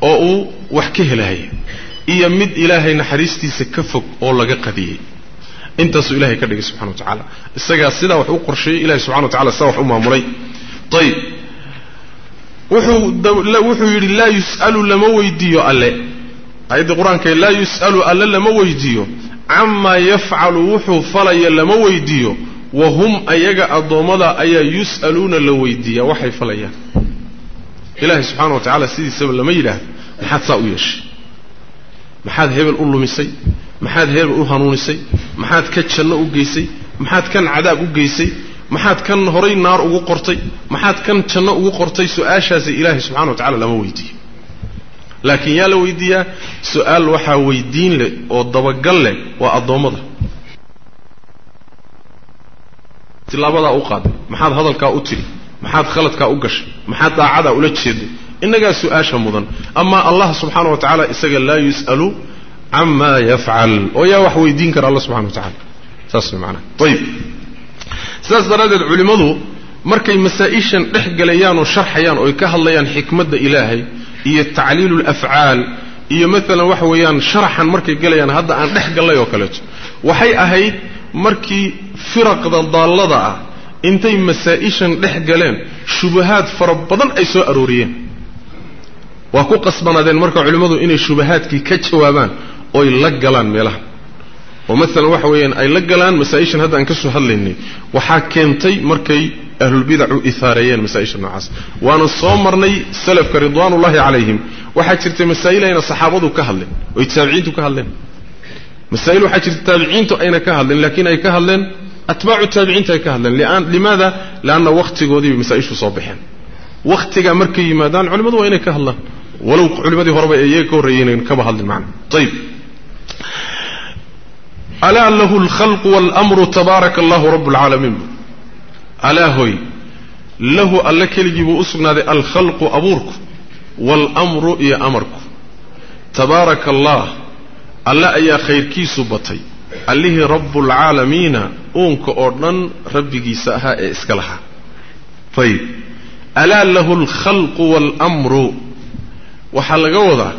oo uu wax ka helaya iyo mid ilaahay naxariistiisa ka fog oo laga qadiyey intaasuu ilahay ka dhigay subxana wa tacaala. Isagaa sidaa wax u qorsheeyey ilahay subxana wa tacala sidaa wax u maamulay. Ayib wuxuu yidhi laa yus'alu lama weydiiyo alle. Aayaddii qur'aanka laa yus'alu alle lama weydiiyo. Camaa yafcalu wuxuu falaya lama weydiiyo. Wa hum ayaga addoommada ayaa yus'aluuna la weydiiyaa. Waxay falayaan. Ilaahay subxaana wa tacala sidiisaba lama yidhaahdo. Maxaad saa u yeeshay maxaad hebel u lumisay? Maxaad hebel u hanuunisay? Maxaad ka janno u geysay? Maxaad kan cadaab u geysay? Maxaad kan horay naar ugu qortay? Maxaad kan janno ugu qortay? Su'aashaasi ilaahay subxana wa tacala lama weydiiyo. Laakiin yaa la weydiiyaa su'aal waxaa weydiin leh oo dabagal leh waa addoommada. Tilaabadaa u qaaday maxaad hadalkaa u tidhi maxaad khaladkaa u gashay maxaad daacadaa ula jeeday innagaa su'aasha mudan. Amaa allah subxaana wa tacaala isaga laa yus'alu camaa yafcal oo yaa wax weydiin kara alla subxana wa tacala saas way maanaa ayib sidaas daraaddeed culimmadu markay masaa-ishan dhex galayaan oo sharxayaan oo ay ka hadlayaan xikmadda ilaahay iyo tacliilu lafcaal iyo maalan waxa weeyaan sharaxan markay galayaan hadda aan dhex gallay oo kaleeto waxay ahayd markii firaqda daallada ah intay masaa-ishan dhex galeen shubahaad fara badan ay soo arooriyeen waa ku qasbanaadeen marka culimmadu inay shubahaadkii ka jawaabaan oy la galaan meelaha. Oo maalan waxa weeyaan ay la galaan masaa-ishan hadda aan ka soo hadlaynay waxaa keentay markay ahlulbidacu ihaareeyeen masaa-isha noocaas. Waana soo marnay salafka ridwaanullahi calayhim waxaa jirtay masaa'il ayna saxaabadu ka hadleen oy taabiciintu ka hadleen. Masaa'il waxaa jirta taabiciintu ayna ka hadleen laakiin ay ka hadleen atbaacu taabiciinta ay ka hadleen. Limaada? Lianna wakhtigoodii bay masaa-ishu soo baxeen. Wakhtigaa markay yimaadaan culimmadu waa inay ka hadlaan walow culimmadii horeba ee ka horreeyeen kaba hadlin macna. Ayib alaa lahu alkhalqu waalamru tabaaraka allahu rabb alcaalamiin alaa hoy lahu alle keligii buu u sugnaaday alkhalqu abuurku waalamru iyo amarku. Tabaaraka allah alle ayaa khayrkiisu batay. Allihii rabbulcaalamiina uunka oo dhan rabbigiisa ahaa ee iska lahaa. Ayib alaa lahu alkhalqu waalamru waxaa laga wadaa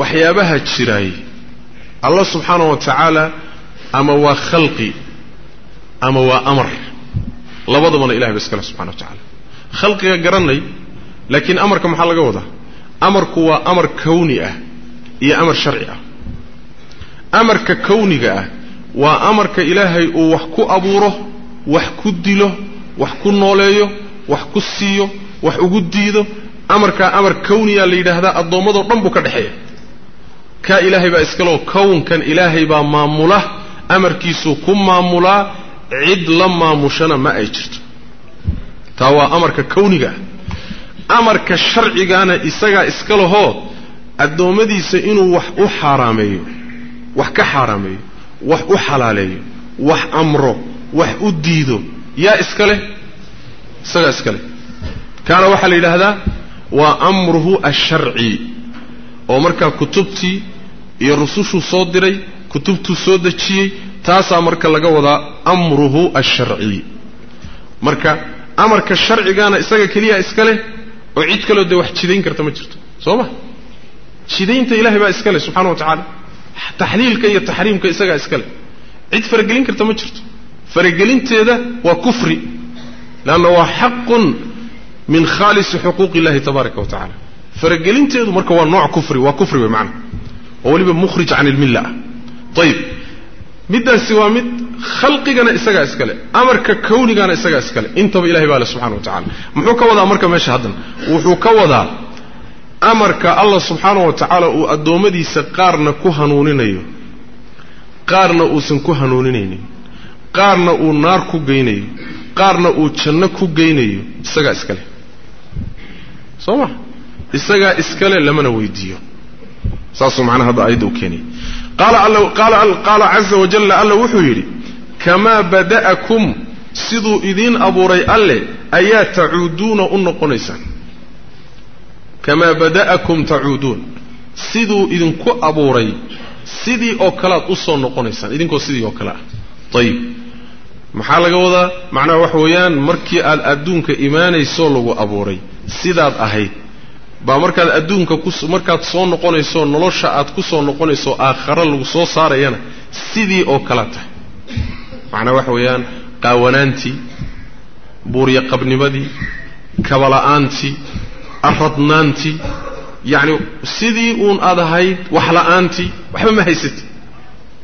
waxyaabaha jiraay allah subxaana wa tacaala ama waa khalqi ama waa amar. Labadabana ilahay ba iskale subxana wa tacala khalqiga garanay laakiin amarka maxaa laga wadaa? Amarku waa amar kawni ah iyo amar sharci ah. Amarka kawniga ah waa amarka ilaahay uu wax ku abuuro wax ku dilo wax ku nooleeyo wax ku siiyo wax ugu diido amarkaa amar kawniyaa la yidhaahdaa addoommadoo dhan buu ka dhexeeya. Kaa ilaahay baa iskaleo kownkan ilaahay baa maamula amarkiisuu ku maamulaa cid la maamushana ma ay jirto. Taa waa amarka kawniga. Ah amarka sharcigaana isagaa iska lahoo addoommadiisa inuu wax u xaaraameeyo wax ka xaaraameeyo wax u xalaaleeyo wax amro wax u diido yaa iska leh? Isagaa iska leh. Kaana waxaa la yidhaahdaa waa amruhu asharci oo markaa kutubtii iyo rusushuu soo diray kutubtuu soo dejiyey taasaa marka laga wadaa amruhu asharci. Marka amarka sharcigaana isaga keliya iska leh oo cid kaloo dee wax jidayn karta ma jirto soo ma? Jidaynta ilahay baa iska leh subxana wa tacaala. Taxliilka iyo taxriimka isagaa iska leh. Cid faragelin karta ma jirto. Faragelinteeda waa kufri leanna waa xaqun min khaalisi xuquuqi illahi tabaaraka wa tacala faragelinteedu marka waa nooc kufri waa kufri wey macana oo weliba mukhrij can ilmilla ah ayib middaasi waa mid khalqigana isagaa iskale amarka kawnigana isagaa iskale intaba ilahay baa le subxana wa tacala muxuu ka wadaa marka meesha haddan? Wuxuu ka wadaa amarka allah subxaana wa tacaala uu addoommadiisa qaarna ku hanuuninayo qaarna uusan ku hanuuninaynin qaarna uu naar ku geynayo qaarna uu janno ku geynayo isagaa iskale soo ma? Isagaa iskale lamana weydiiyo. Saasuu macnaha hadda aayadda u keenaya qaala caza wajalla alla wuxuu yidhi kamaa bada'akum siduu idiin abuuray alle ayaa tacuuduuna u noqonaysaan? Kamaa bada'akum tacuuduun siduu idinku abuuray sidii oo kalead u soo noqonaysaan. Idinkoo sidii oo kale ah. Ayib maxaa laga wadaa? Macnaha waxa weeyaan markii aad adduunka imaanaysoo lagu abuuray sidaad ahayd baa markaad adduunka markaad soo noqonayso nolosha aad ku soo noqonayso aakhare lagu soo saarayana sidii oo kala tahay. Macnaa waxa weeyaan qaawanaantii buuryaqabnimadii kabala'aantii aradnaantii yacni sidii uun aad ahayd wax la'aantii waxba ma haysati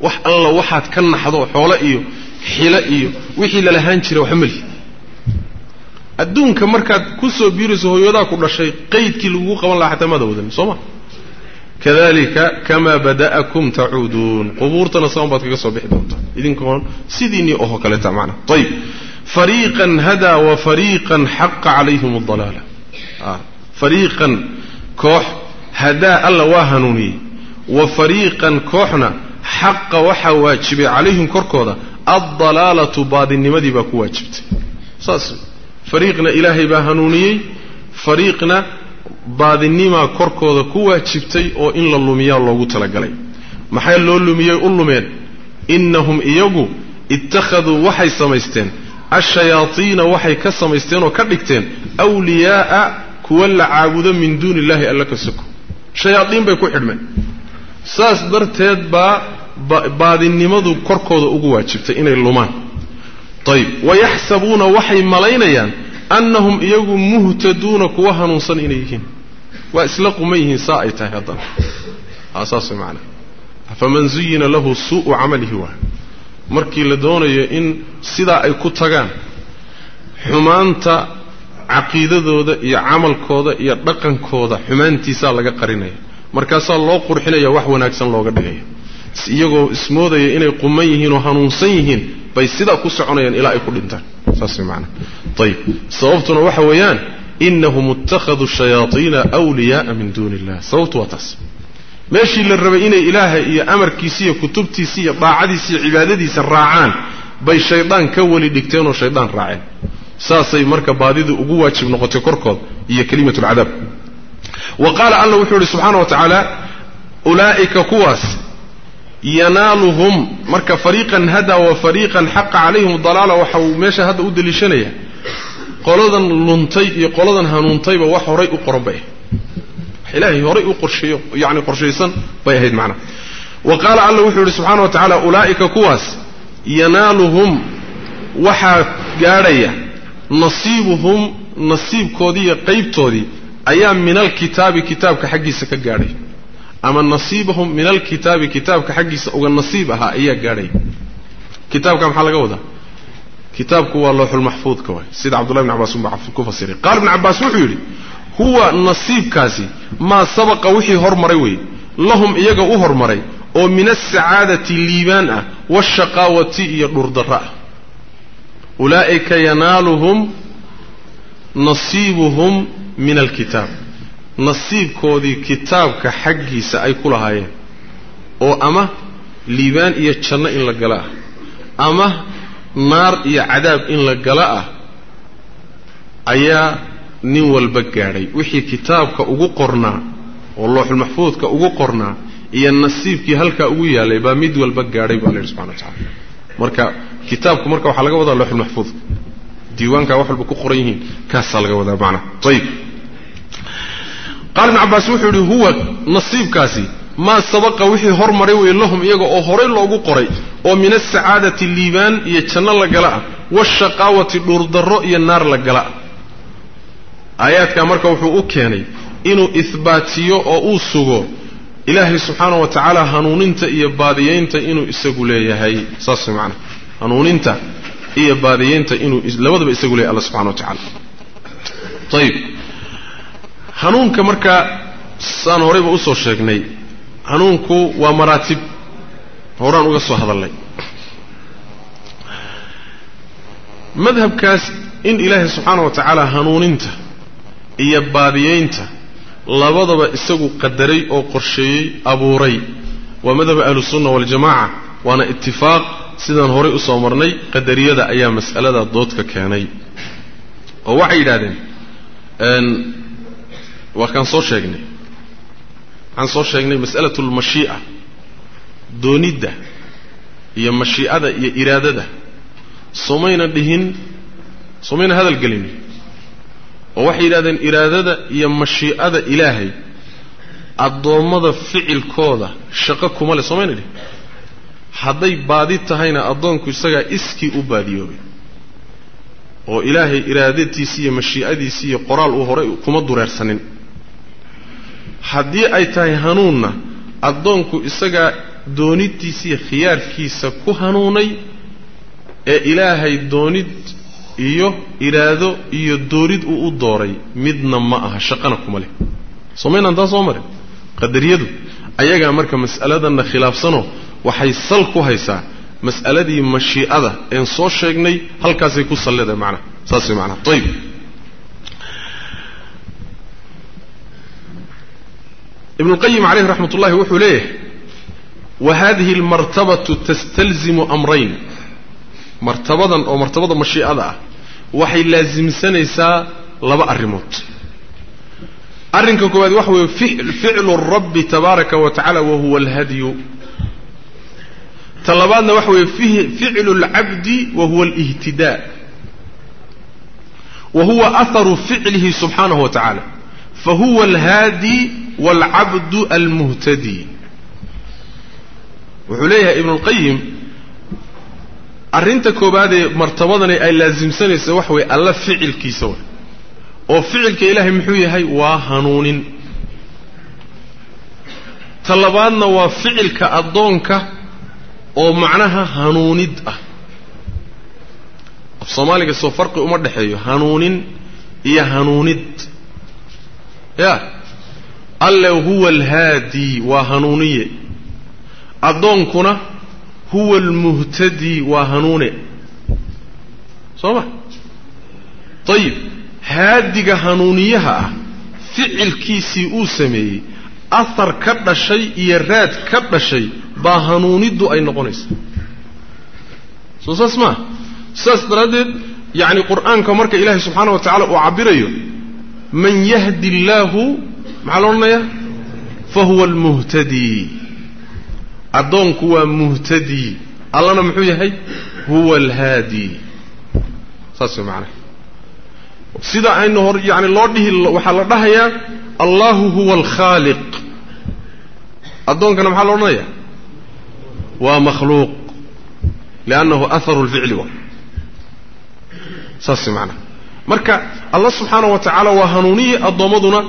wax alla waxaad ka naxdo xoole iyo xilo iyo wixii lalahaan jiray waxba malihi adduunka markaad ku soo biirayso hooyadaa ku dhashay qaydkii lagugu qaban lahaa xataa maada wadan soo ma? Kadalika kamaa bada'akum tacuuduun. Qubuurtana saban baad kaga soo bixi doontaa idinkoon sidiinii oho kaleeta macna. Ayib fariiqan hadaa wa fariiqan xaqa calayhim adalaala fariiqan koox hadaa alla waa hanuuniyey. Wa fariiqan kooxna xaqa waxaa waajibay calayhim korkooda addalaalatu baadinimadii baa ku waajibtay. Saas fariiqna ilaahay baa hanuuniyey fariiqna baadinimaa korkooda ku waajibtay oo in la lumiyaa loogu talagalay. Maxay loo lumiyey u lumeen innahum iyagu ittakhaduu waxay samaysteen ashayaatiina waxay ka samaysteen oo ka dhigteen wliyaa'a kuwa la caabudo min duuni illahi alla ka soko. Shayaadiin bay ku xidhmeen. Saas darteed baa baadinimadu korkooda ugu waajibtay inay lumaan ayib wayaxsabuuna waxay malaynayaan annahum iyagu muhtaduuna kuwa hanuunsan inay yihiin. Waa isla quman yihiin saa ay tahay haddana. Saas way macanaha faman zuyina lahu suu'u camalihi waa. Markii la doonayo in sidaa ay ku tagaan xumaanta caqiidadooda iyo camalkooda iyo dhaqankooda xumaantiisaa laga qarinaya. Markaasaa loo qurxinaya wax wanaagsan looga dhigaya. Iyagoo ismoodaya inay quman yihiin oo hanuunsan yihiin bay sidaa ku soconayaan ilaa ay ku dhintaan. Saas way macanaa ayib sababtuna waxa weeyaan inahum ittakhaduu shayaaiina wliyaaa min duuni illah sababtu waa taas. Meeshii la rabay inay ilaaha iyo amarkiisa iyo kutubtiisa iyo daacadiisa iyo cibaadadiisa raacaan bay shaydaan ka weli dhigteen oo shaydaan raaceen. Saasay marka baadidii ugu waajib noqotay korkood iyo kelimat lcadaab wa qaala alla wuxuu ihi subxaana wa tacaala ulaa'ika kuwaas yanaaluhum. Marka fariiqan hadaa wa fariiqan xaqa calayhim dalaala waxa uu meesha hadda u deliishanaya. Qoladan luntay iyo qoladan hanuuntayba wax horay u qoran bay ahayd wax ilaahay horay u qorsheeyo yacni qorshaysan bay ahayd macnaha wa qaala alla wuxuu yidhi subxana wa tacaala ulaa'ika kuwaas yanaaluhum waxaa gaadhaya nasiibuhum nasiibkoodii iyo qaybtoodii ayaa min alkitaabi kitaabka xaggiisa ka gaadhay ama nasiibahum min alkitaabi kitaabka xaggiisa uga nasiib ahaa ayaa gaadhaya kitaabka maxaa laga wadaa? Kitaabku waa looxulmaxfuudka waay. Sida cabdullahi bn cabbaas ku fasiray qaala ibn cabbaas wuxuu yidhi huwa nasiibkaasi maa sabaqa wixii hormaray weeye. Lahum iyaga u hormaray oo min alsacaadati liibaan ah waashaqaawati iyo dhurdarra ah. Ulaa'ika yanaaluhum nasiibuhum min alkitaab nasiibkoodii kitaabka xaggiisa ay ku lahaayeen oo ama liibaan iyo janno in la gala ah ama naar iyo cadaab in la gala ah ayaa nin walba gaadhay. Wixii kitaabka ugu qornaa oo looxulmaxfuudka ugu qornaa iyo nasiibkii halkaa ugu yaallay baa mid walba gaadhay baa la yidhi subxana wa tacala marka kitaabku marka waxaa laga wadaa looxulmaxfuudka diiwaankaa wax walba ku qoran yihiin kaasaa laga wadaa macnaha ayib qaala ibnu cabbaas wuxuu yidhi huwa nasiibkaasi maa sabaqa wixii hormaray weeye lahum iyaga oo horay loogu qoray oo min alsacaadati liibaan iyo janno la gala ah waashaqaawati dhuurdarro iyo naar la gala ah. Aayaadkaa marka wuxuu u keenay inuu ihbaatiyo oo uu sugo ilaahay subxaana wa tacaala hanuuninta iyo baadiyeynta inuu isagu leeyahay. Saas way macana hanuuninta iyo baadiyeynta inuu labadaba isagu leeyahay alla subxana wa tacala ayib hanuunka marka saan horayba u soo sheegnay hanuunku waa maraatib. Horaan uga soo hadalnay. Madhabkaas in ilaahay subxaana wa tacaala hanuuninta iyo baadiyeynta labadaba isagu qadaray oo qorsheeyey abuuray. Waa madhaba ahlusunna waljamaca waana itifaaq sidaan horay u soo marnay qadariyada ayaa mas'alada doodka keenay. Oo waxay yidhahdeen waa kaan soo sheegnay. Waxaan soo sheegnay mas'alatu lmashii'a doonidda iyo mashii'ada iyo iraadada. Somayna dhihin somayna hadal gelin. Oo waxay yidhahdeen iraadada iyo mashii'ada ilaahay addoommada ficilkooda shaqo kuma leh. Soomayna dhihin. Hadday baadi tahayna addoonku isagaa iskii u baadiyoobay. Oo ilaahay iraadadiisi iyo mashii'adiisi iyo qoraal uu horay kuma dureersanin haddii ay tahay hanuunna addoonku isagaa dooniddiisa iyo khiyaarkiisa ku hanuunay ee ilaahay doonid iyo iraado iyo doorid uu u dooray midna ma aha shaqana kuma leh. Somaynaan taa soo marin. Qadariyadu ayagaa marka mas'aladanna khilaafsanoo waxay sal ku haysaa mas'aladii mashii'ada een soo sheegnay halkaasay ku salleedahay macnaha saas way macnaha ayib ibnu lqayim calayhi raxmat ullahi wuxuu leeyahay wa hadihi almartabatu tastalzimu amrayn. Martabadan oo martabada mashiicada ah waxay laasimsanaysaa laba arrimood. Arrinka koowaad waxa weeye ficlu rabbi tabaaraka wa tacala wa huwa alhadyu ta labaadna waxa weeye ficlu اlcabdi wa huwa alihtidaa. Wa huwa aharu ficlihi subxaanahu wa tacaala. Fahuwa alhaadi wاlcabdu almuhtadi wuxuu leeyahay ibnu اlqayim arrinta koobaadee martabadani ay laasimsanaysa waxa weeye alla ficilkiisa wa oo ficilka ilaahay muxuu yahay waa hanuunin ta labaadna waa ficilka addoonka oo macnaha hanuunid ah af soomaaliga soo farqi uma dhexeeyo hanuunin iyo hanuunid ya alle huwa alhaadi waa hanuuniye. Addoonkuna huwa almuhtadi waa hanuune. Soo ma? Ayib haadiga hanuuniyaha ah ficilkiisii uu sameeyey ahar ka dhashay iyo raad ka dhashay baa hanuuniddu ay noqonaysaa soo saas maa saas daraaddeed yacni qur'aanka marka ilaahay subxaana wa tacala uu cabbirayo man yahdi illaahu maxaa la odhanayaa? Fa huwa almuhtadi. Addoonku waa muhtadi. Allana muxuu yahay? Huwa alhaadi. Saas way macanaha sida aynu hor yani loo dhihi waxaa la dhahayaa allahu huwa alkhaaliq. Addoonkana maxaa la odhanaya waa makhluuq. Liannahu aharu lficli wa. Saas maanaa marka allah subxaana wa tacaala waa hanuuniye addoommaduna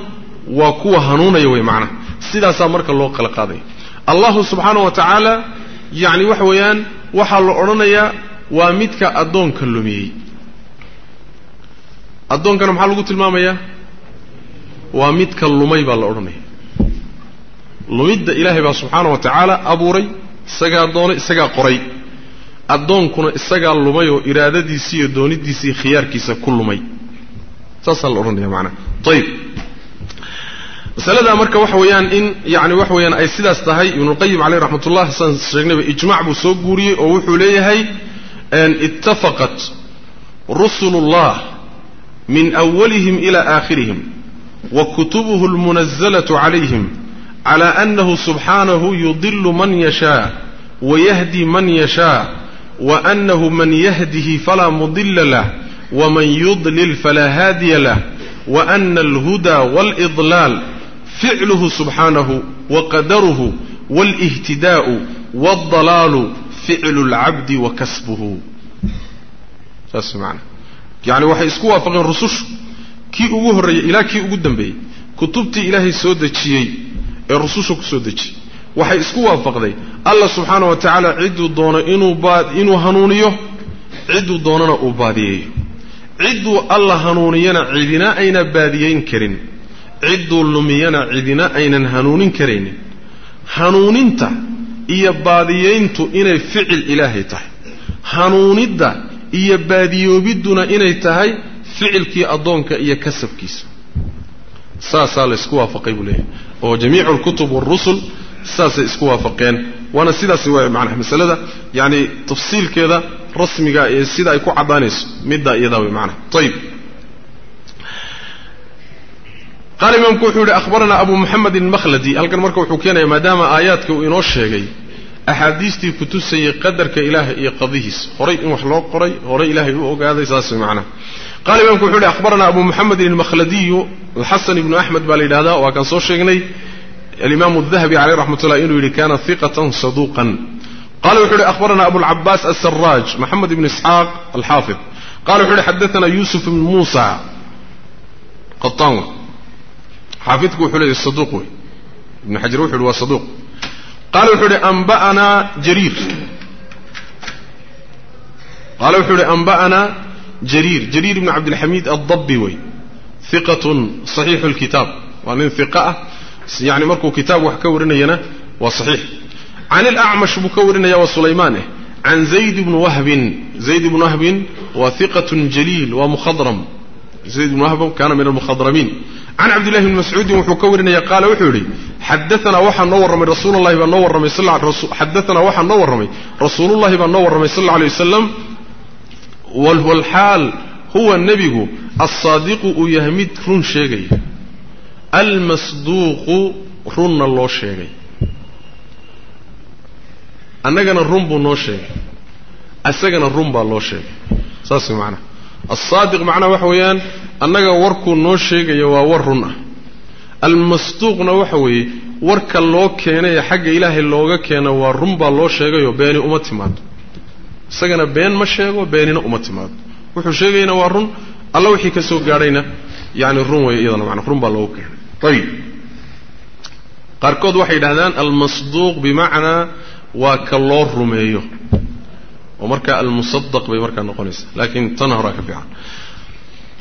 waa kuwa hanuunaya wey macnaha sidaasaa marka loo kala qaadaya allahu subxaana wa tacaala yacni waxa weeyaan waxaa la odhanayaa waa midka addoonka lumiyey addoonkana maxaa lagu tilmaamayaa waa midka lumay baa la odhanaya. Lumidda ilaahay baa subxaana wa tacaala abuuray isagaa doonay isagaa qoray. Addoonkuna isagaa lumay oo iraadadiisi iyo doonidiisa iyo khiyaarkiisa ku lumay. Saasaa la odhanaya macnaha ayib masaladaa marka waxa weeyaan in yani waxa weeyaan ay sidaas tahay ibnulqayim caleyh raxmat ullah saan sheegnayba ijmac buu soo guuriyey oo wuxuu leeyahay ittafaqat rusulu llah min awalihim ila aakhirihim wa kutubuhu almunazalatu calayhim cala anahu subxaanahu yudilu man yashaa wayahdi man yashaa waanahu man yahdihi falaa mudila lah waman yudlil falaa haadiya lah waana alhuda walidlaal ficluhu subxaanahu waqadaruhu wاlihtidaa'u wاldalaalu ficlu اlcabdi wa kasbuhu saas maana yacni waxay isku waafaqeen rusushu kii ugu horreeyey ilaa kii ugu dambeeyey kutubtii ilaahay soo dejiyey ee rususha ku soo dejiyey waxay isku waafaqday allah subxaana wa tacaala cidduu doono inuu baad inuu hanuuniyo cidduu doonana uu baadiyeeyo cidduu alla hanuuniyana cidina ayna baadiyeyn karin cidduu lumiyana cidina aynan hanuunin karaynin. Hanuuninta iyo baadiyeyntu inay ficil ilaahay tahay. Hanuunidda iyo baadiyoobidduna inay tahay ficilkii addoonka iyo kasabkiisa. Saasaa la isku waafaqay buu leeyahay. Oo jamiicu alkutub waarusul saasay isku waafaqeen. Waana sidaasi waa macnaha masalada yacani tafsiilkeeda rasmiga ee sida ay ku caddaanayso middaa iyadaa way macnaha. Ayib qaala imaamku wuxuu yihi ahbaranaa abu muxamed almakhladi. Halkan marka wuxuu keenaya maadaama aayaadka uu inoo sheegay axaadiistii kutusayay qadarka ilaahay iyo qadihiisa horay in wax loo qoray horay ilaahay u ogaaday saas way macnaha. Qala imamku wuxu uhi ahbaranaa abu muxamedin almakhladiyu alxasan ibnu axmed baa la yidhahdaa waa kaan soo sheegnay. Alimaamu dahabi caleyh raxmat ullah inuu yidhi kana hiqatan saduuqan. Qala wuxu uhi ahbaranaa abulcabaas asaraaj moxamed ibn isxaaq alxaafid. Qala wuxu uhi xadaana yusuf ibn muusa qataan xaafidku wuxuu leeyahy saduuq wey ibnu xajar wuxu uhi waa saduuq qala wuxuu uhi anba'anaa jariir qala wuxuu uhi anba'anaa jariir jariir ibn cabdilxamiid addabi wey hiqatun saxiixu lkitaab waa nin hiqa ah yani markuu kitaab wax ka warinayana waa saxiix can ilacmash buu ka warinaya waa sulaymaan eh can zayd ibni wahbin can cabdillahi bni mascuudin wuxuu ka warinaya qaala wuxuu yidhi xadaanaa waxaa noo warramay rasuululahi baa noo warramay xadaanaa waxaa noo warramay rasuulullahi baa noo warramay sal alla alay wasalam walxaal huwa nebigu alsaadiqu uu yahay mid run sheegaya almasduuqu runna loo sheegay. Annagana run buu noo sheegay. Isagana run baa loo sheegay. Saas way macnaha alsaadiq macnaha waxa weeyaan annaga warkuu noo sheegaya waa war run ah. Almasduuqna waxa weeye warka loo keenay xagga ilaahay looga keena waa run baa loo sheegayoo beeni uma timaado isagana been ma sheego beenina uma timaado wuxuu sheegayna waa run alla wixii ka soo gaadhayna yani run weeye iyadana mana run baa loogu keenay. Ayib qaarkood waxay yidhahdaan almasduuq bimacnaa waa ka loo rumeeyo. Oo markaa almusadaq bay markaa noqonaysaa laakiin tana horaa ka fiican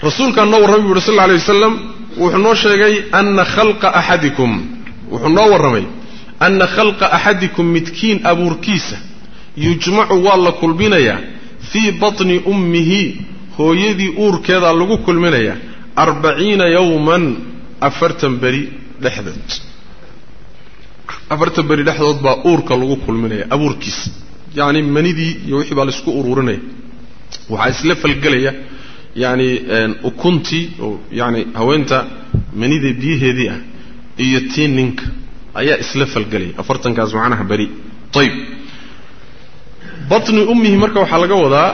rasuulkaan noo warramay bu uhi sal lla alay wasalam wuxuu noo sheegay ana khalqa axadikum wuxuu noo warramay ana khalqa axadikum midkiin abuurkiisa yujmacu waa la kulminayaa fii batni ummihi hooyadii uurkeedaa lagu kulminayaa arbaciina yowman afartan beri dhexdood. Afartan beri dhexdood baa uurka lagu kulminaya abuurkiisa. Yacni manidii iyo wixii baa la isku ururinaya. Waxaa isla falgelaya yacni ukuntii oo yacni haweenta manida biyaheedii ah iyo tii ninka ayaa isla falgelaya afartankaas macnaha beri. Ayib batni ummihi marka waxaa laga wadaa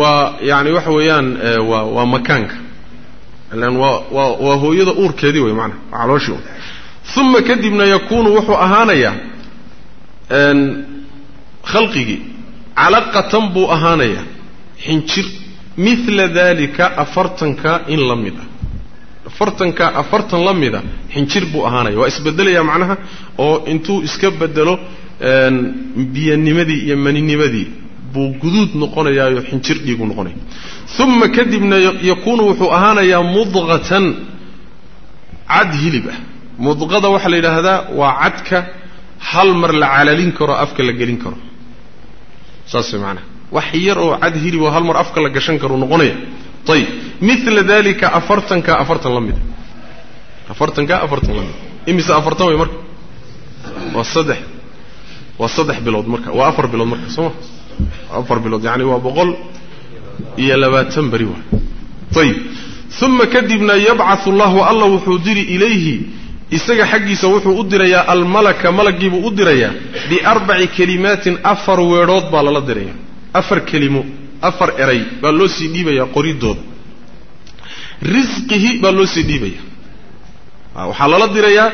waa yani waxa weeyaan waa waa makaanka. Ilan waa waa waa hooyada uurkeedii wey maanaa waa calooshii uma kadibna yakuunu wuxuu ahaanayaa khalqigii calaqatan buu ahaanayaa xinjir mila dalika afartanka in la mid ah. Afartanka afartan la mida xinjir buu ahaanaya. Waa isbedelayaa macnaha oo intuu iska bedelo biyanimadii iyo maninimadii buu guduud noqonayaayo xinjir dhiigu noqonaya. Uma kadibna yakuunu wuxuu ahaanayaa mudqatan cad hilib ah. Mudqada waxaa la yidhaahdaa waa cadka hal mar la calalin karo afka la gelin karo. Saas way maanaha wax yar oo cad hilib oo hal mar afka la gashan karo noqonaya. Ayib mila dalika afartanka afartan la mida afartanka afartan la mida imise afartan way marka? Waa saddex. Waa saddex bilood marka. Waa afar bilood marka soo ma? Afar bilood yani waa boqol iyo labaatan beri waay. Ayib uma kadibna yabcathu allahu alla wuxuu diri ilayhi isaga xaggiisa wuxuu u dirayaa almalaka malaggiibuu u dirayaa biarbaci kelimaatin afar weedhood baa lala diraya afar kelimo afar eray baa loo sii dhiibayaa qoridooda risqihi baa loo sii dhiibaya waxaa lala dirayaa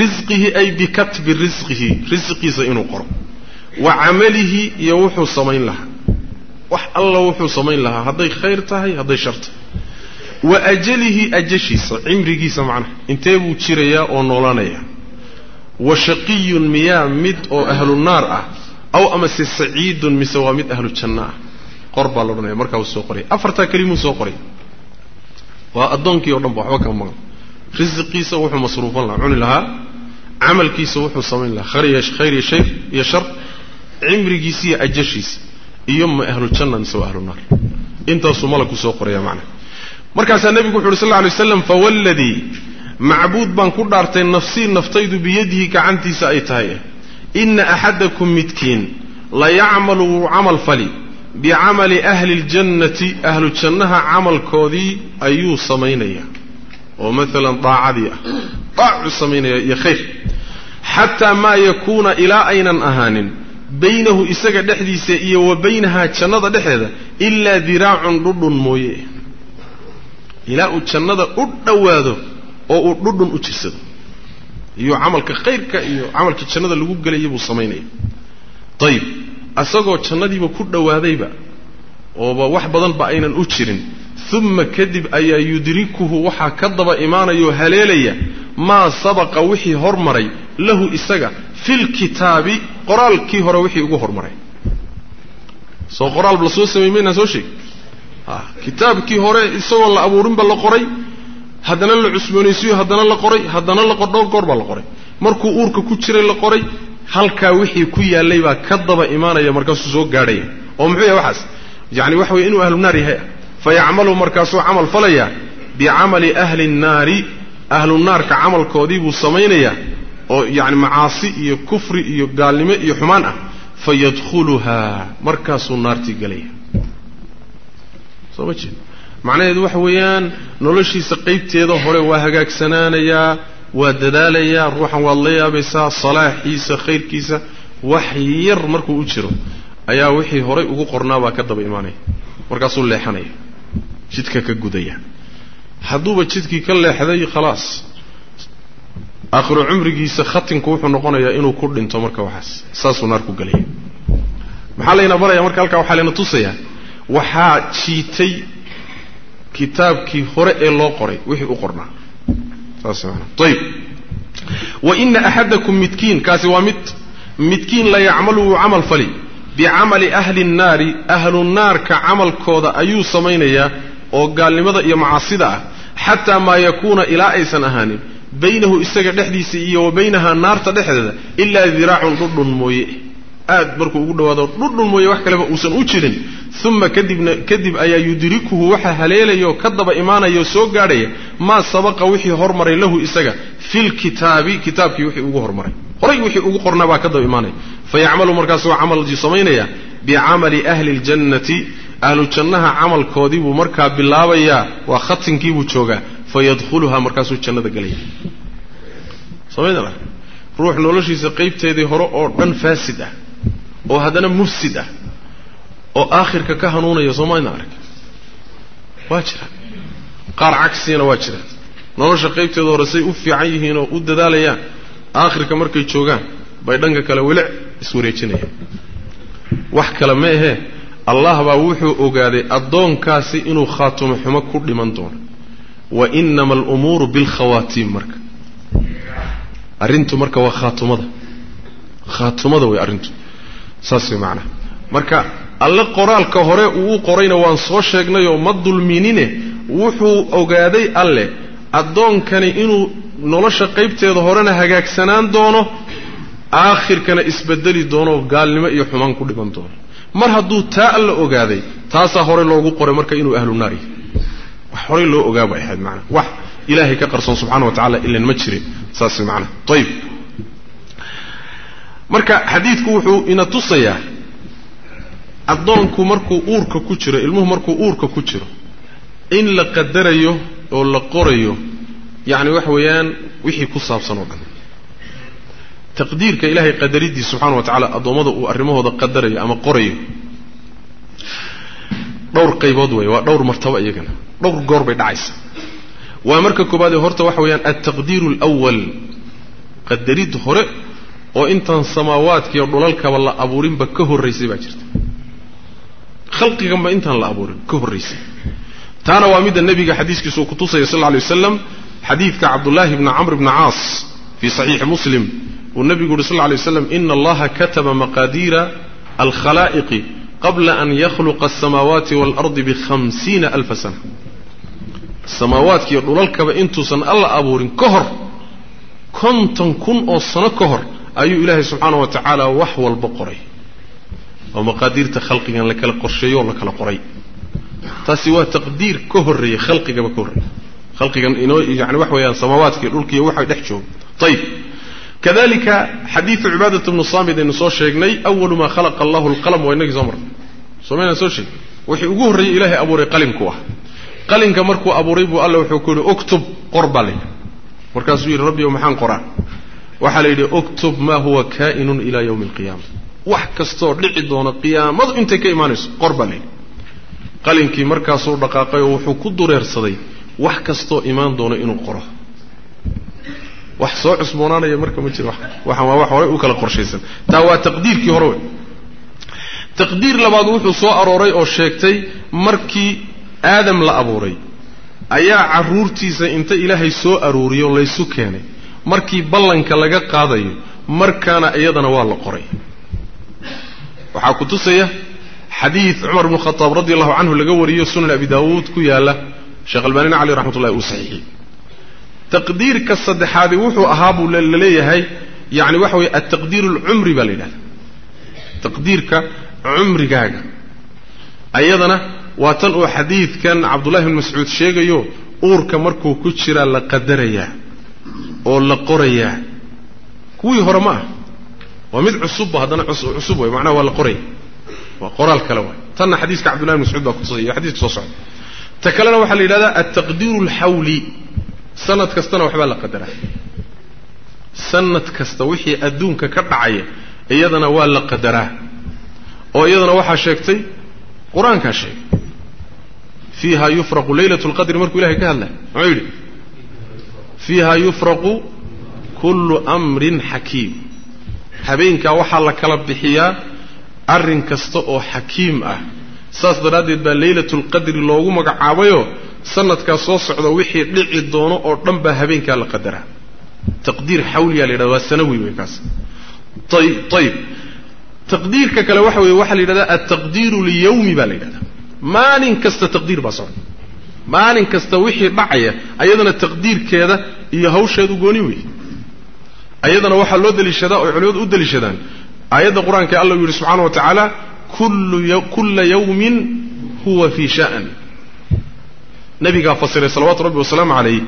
risqihi ay bikatbi risqihi risqiisa inuu qoro. Wa camalihi iyo wuxuu samayn lahaa. Wax alla wuxuu samayn lahaa hadday khayr tahay hadday shar tahay. Wa ajalihi ajashiisa cimrigiisa macnaha intee buu jirayaa oo noolanayaa wa shaqiyun miyaa mid oo ahlu naar ah aw amase saciidun mise waa mid ahlu janno ah. Qor baa la odhanaya markaa uu soo qoraya afartaa kelimuu soo qoray waa addoonkii o dhan ba waxba kama maqan. Risiqiisa wuxuu masruufan lahaa cuni lahaa. Camalkiisa wuxuu samayn lahaa. Khayr iyo shayr iyo shar. Cimrigiisa iyo ajashiisa iyo ma ahlu janna mise waa ahlu intaasuu malagku soo qoraya macnaha. Markaasaa nebigu wuxu uhi sal lla alay waslam fawalladii macbuud baan ku dhaartay nafsii naftaydu biyadihi gacantiisa ay tahay ina axadakum midkiin la yacmalu wuu camal fali bicamali ahli ljannati ahlu jannaha camalkoodii ayuu samaynayaa oo maalan daacadii ah daacuu samaynaya iyo khayr xataa maa yakuuna ilaa aynan ahaanin baynahu isaga dhexdiisa iyo wa baynahaa jannada dhexeeda ilaa diraacun dhudhun mooye ilaa uu jannada u dhowaado oo uu dhudhun u jirsado iyo camalka khayrka iyo camalkii jannada lagu gelaya buu samaynaya ayib asagoo jannadiiba ku dhowaadayba ooba wax badanba aynan u jirin uma kadib ayaa yudrikuhu waxaa ka daba imaanaya oo haleelaya maa sabaqa wixii hormaray lahu isaga filkitaabi qoraalkii hore wixii ugu hormaray soo qoraal la soo sameey maynaan soo sheegi kitaabkii hore isagoon la abuurinba la qoray haddana la cusboonaysiyo haddana la qoray haddana la qor dhowr goor baa la qoray. Markuu uurka ku jiray la qoray halkaa wixii ku yaallay baa ka daba imaanaya markaasuu soo gaadhaya oo muxuu yahay waxaas? Yacni waxa weye inuu ahlu naar yahay. Ah fayacmalu markaasuu camal falayaa bicamali ahli nnaari ahlu naarka camalkoodii buu samaynayaa oo yacni macaasi iyo kufri iyo gaalnimo iyo xumaan ah. Fayadkhuluhaa markaasuu naartii gelaya soo ma jeed macnaheedu waxa weeyaan noloshiisa qaybteeda hore waa hagaagsanaanayaa waa dadaalayaa ruuxan waad la yaabaysaa salaaxiisa khayrkiisa wax yar markuu u jiro ayaa wixii horay ugu qornaabaa ka daba imaanaya. Markaasuu leexanaya jidka ka gudaya. Hadduuba jidkii ka leexday khalaas aakhiru cumrigiisa khatinku wuxuu noqonayaa inuu ku dhinto marka waxaas saasuu naar ku gelaya maxaa layna baraya marka halkaa waxaa layna tusayaa waxaa jiitay kitaabkii hore ee loo qoray wixii u qornaa. Saas maana ayib wa ina axadakum midkiin kaasi waa mid midkiin la yacmalu wuu camal fali. Bicamali ahli nnaari ahlu naarka camalkooda ayuu samaynayaa oo gaalnimada iyo macaasida ah xataa maa yakuuna ilaa aysan ahaanin baynahu isaga dhexdiisa iyo wa baynahaa naarta dhexdeeda ilaa diraacun dhudhun mooye aad markuu ugu dhawaado dhudhun mooye wax kaleba uusan u jirin. Uma kadibna kadib ayaa yudrikuhu waxaa haleelaya oo ka daba imaanaya oo soo gaadhaya maa sabaqa wixii hormaray lahu isaga filkitaabi kitaabkii wixii ugu hormaray. Horay wixii ugu qornaa baa ka daba imaanaya fayacmalu markaasuu camalkii samaynaya bicamali ahli ljannati ahlu jannaha camalkoodii buu markaa bilaabayaa waa khatinkiibuu joogaa fayadkhuluhaa markaasuu jannada gelaya ruux noloshiisa qaybteedii hore oo dhan faasid ah oo haddana mufsid ah oo aakhirka ka hanuunaya soomayna arag waa jira. Qaar cagsigana waa jiraan nolosha qaybteeda hore say u fiican yihiin oo u dadaalayaan. Aakhirka markay joogaan bay dhanka kale welic iswareejinayaan. Wax kale ma ahee. Allah baa wuxuu ogaaday addoonkaasi inuu khaatumo xumo ku dhiman doono. Wa inama alumuuru bilkhawaatiim marka. Arrintu marka waa khaatumada. Khaatumada way arrintu saas way macnaha marka alle qoraalka hore uu u qorayna waan soo sheegnayoo ma dulminine wuxuu ogaaday alle addoonkani inuu nolosha qaybteeda horena hagaagsanaan doono aakhirkana isbedeli doono gaalnimo iyo xumaan ku dhiman doono. Mar hadduu taa alla ogaaday taasaa hore loogu qoray marka inuu ahlu naar yahay wax horey loo ogaa bay ahayd maanaa wax ilaahay ka qarsoon subxana wa tacala ilan ma jirin saas way maanaa ayib marka xadiidku wuxuu ina tusayaa addoonku markuu uurka ku jiro ilmuhu markuu uurka ku jiro in la qadarayo oo la qorayo yacni waxa weeyaan wixii ku saabsan oo dhan taqdiirka ilaahay qadaridiis subxana wa tacala addoommada uu arrimahooda qadarayo ama qorayo dhowr qaybood weeye waa dhowr martabo iyagana dhowr goor bay dhacaysa. Waa marka koobaadee horta waxa weeyaan altaqdiiru alwal qadarid hore oo intaan samaawaadkiiyo dhulalkaba la abuurinba ka horraysay baa jirta. Khalqiganba intaan la abuurin ka horraysay. Taana waa midda nebiga xadiiskiisa uu kutusaya sal lla alay waslam xadiidka cabdullaahi bni camr bni caas fii saxiixi muslim uu nebigu yuhi sal alay waslam ina allaha kataba maqaadiira alkhalaa'iqi qabla an yakhluqa asamaawaati waalardi bihamsiina alfa sana. Samaawaadkiiyo dhulalkaba intuusan alla abuurin ka hor konton kun oo sano ka hor ayuu ilaahay subxaana wa tacaala wax walba qoray. Oo maqaadiirta khalqigan la kala qorsheeyo oo la kala qoray. Taasi waa taqdiir ka horreeyey khalqigaba ka horreeyey khalqigan inoo yani waxa weeyaan samaawaadkiiyo dhulkiiyo waxa dhex jooga ayib kadalika xadiidu cibaadat bnu saamid aynu soo sheegnay awalu maa khalaqa allahu alqalam waa inagii soo marnay soo maynaan soo sheegin? Wixii ugu horreeyey ilaahay abuuray qalimku ah. Qalinka markuu abuuray buu alla wuxuu ku yidhi uktub qor baa layidhi markaasuu yidhi rabbi maxaan qoraa waxaa la yidhi uktub maa huwa kaa'inun ilaa yowmi alqiyaama wax kastooo dhici doona qiyaamadu intay ka imaanayso qor baa layidhi qalinkii markaasuu dhaqaaqay oo wuxuu ku dureersaday wax kastoo imaan doono inuu qoro. Wax soo cusboonaanaya marka ma jiro waxaan waa wax horey u kala qorshaysan. Taa waa taqdiirkii hore wey taqdiir labaad wuxuu soo arooray oo sheegtay markii aadam la abuuray ayaa carruurtiisa inta ilaahay soo aruuriyo laysu keenay markii ballanka laga qaadayo markaana iyadana waa la qoray. Waxaa ku tusaya xadiid cumar bnu khataab radi allahu canhu laga wariyo sunan abi daawuud ku yaalla sheekh albaanina caleyh raxmat ullahi uu saxiixiyey taqdiirka saddexaadi wuxuu ahaa buu la leeyahay yani waxa weye altaqdiir alcumri baa la yidhahda taqdiirka cumrigaaga. Ayadana waa tan uu xadiidkan cabdullahi bn mascuud sheegayo uurka markuu ku jiraa la qadarayaa oo la qorayaa kuwii hore ma ah waa mid cusubba haddana cusub way macnaha waa la qoraya waa qoraal kale waay. Tanna xadiiska cabdullahi bn mascuud baa kutusaya iyo xadiiska soo socda. Ta kalena waxaa la yidhahdaa altaqdiiru alxawli sanad kastana waxbaa la qadaraa sanad kasta wixii adduunka ka dhacaya iyadana waa la qadaraa oo iyadana waxaa sheegtay qur'aankaa sheegay fiiha yufraqu leylat lqadri markuu ilahay ka hadlay muxuu yidhi fiiha yufraqu kullu amrin xakiim. Habeenkaa waxaa la kala bixiyaa arrin kasta oo xakiim ah. Saas daraaddeed baa leylatulqadri loogu magacaabayoo sanadkaa soo socda wixii dhici doono oo dhan baa habeenkaa la qadaraa taqdiir xawliyaa la yidhahda waa sanawi wey kaas. Ayib taqdiirka kale waxa weeye waxaa la yidhahdaa altaqdiiru liyawmi baa la yidhahdaa. Maalin kasta taqdiir baa socda maalin kasta wixii dhacaya ayadana taqdiirkeeda iyo hawsheedu gooni wey ayadana waxaa loo daliishadaa oo culimadu u daliishadaan. Aayadda qur'aanka alla u yidhi subxaana wa tacaala kulla yawmin huwa fii sha'n nabigaa fasiray salawaatu rabbi wasalaamu calayh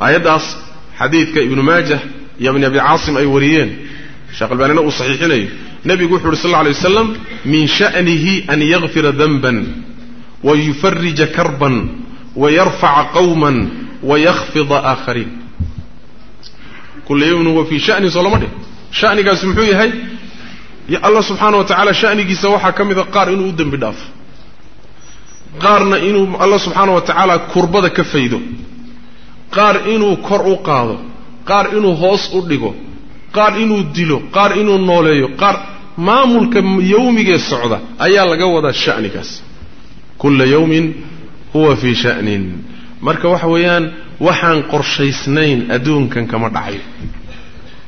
aayaddaas xadiidka ibnu maajah iyo ibni abi caasim ay wariyeen. Sheekh uu saxiixinayo. Nebigu wuxu uhi sal lla alay waslam min sha'nihi an yakfira danban wayufarija karban wayarfaca qawman wayakfida aakhariin kulla yawmin huwa fii sha'ni soo lama dhih sha'nigaasi muxuu yahay allah subxaana wa tacaala sha'nigiisa waxaa ka mida qaar inuu u dembi dhaafo qaarna inuu alla subxaana wa tacaala kurbada ka faydo qaar inuu kor u qaado qaar inuu hoos u dhigo qaar inuu dilo qaar inuu nooleeyo qaar maamulka yawmigee socda ayaa laga wadaa sha'nigaas kulla yawmin huwa fii sha'nin. Marka waxa weeyaan waxaan qorshaysnayn adduunkan kama dhacayo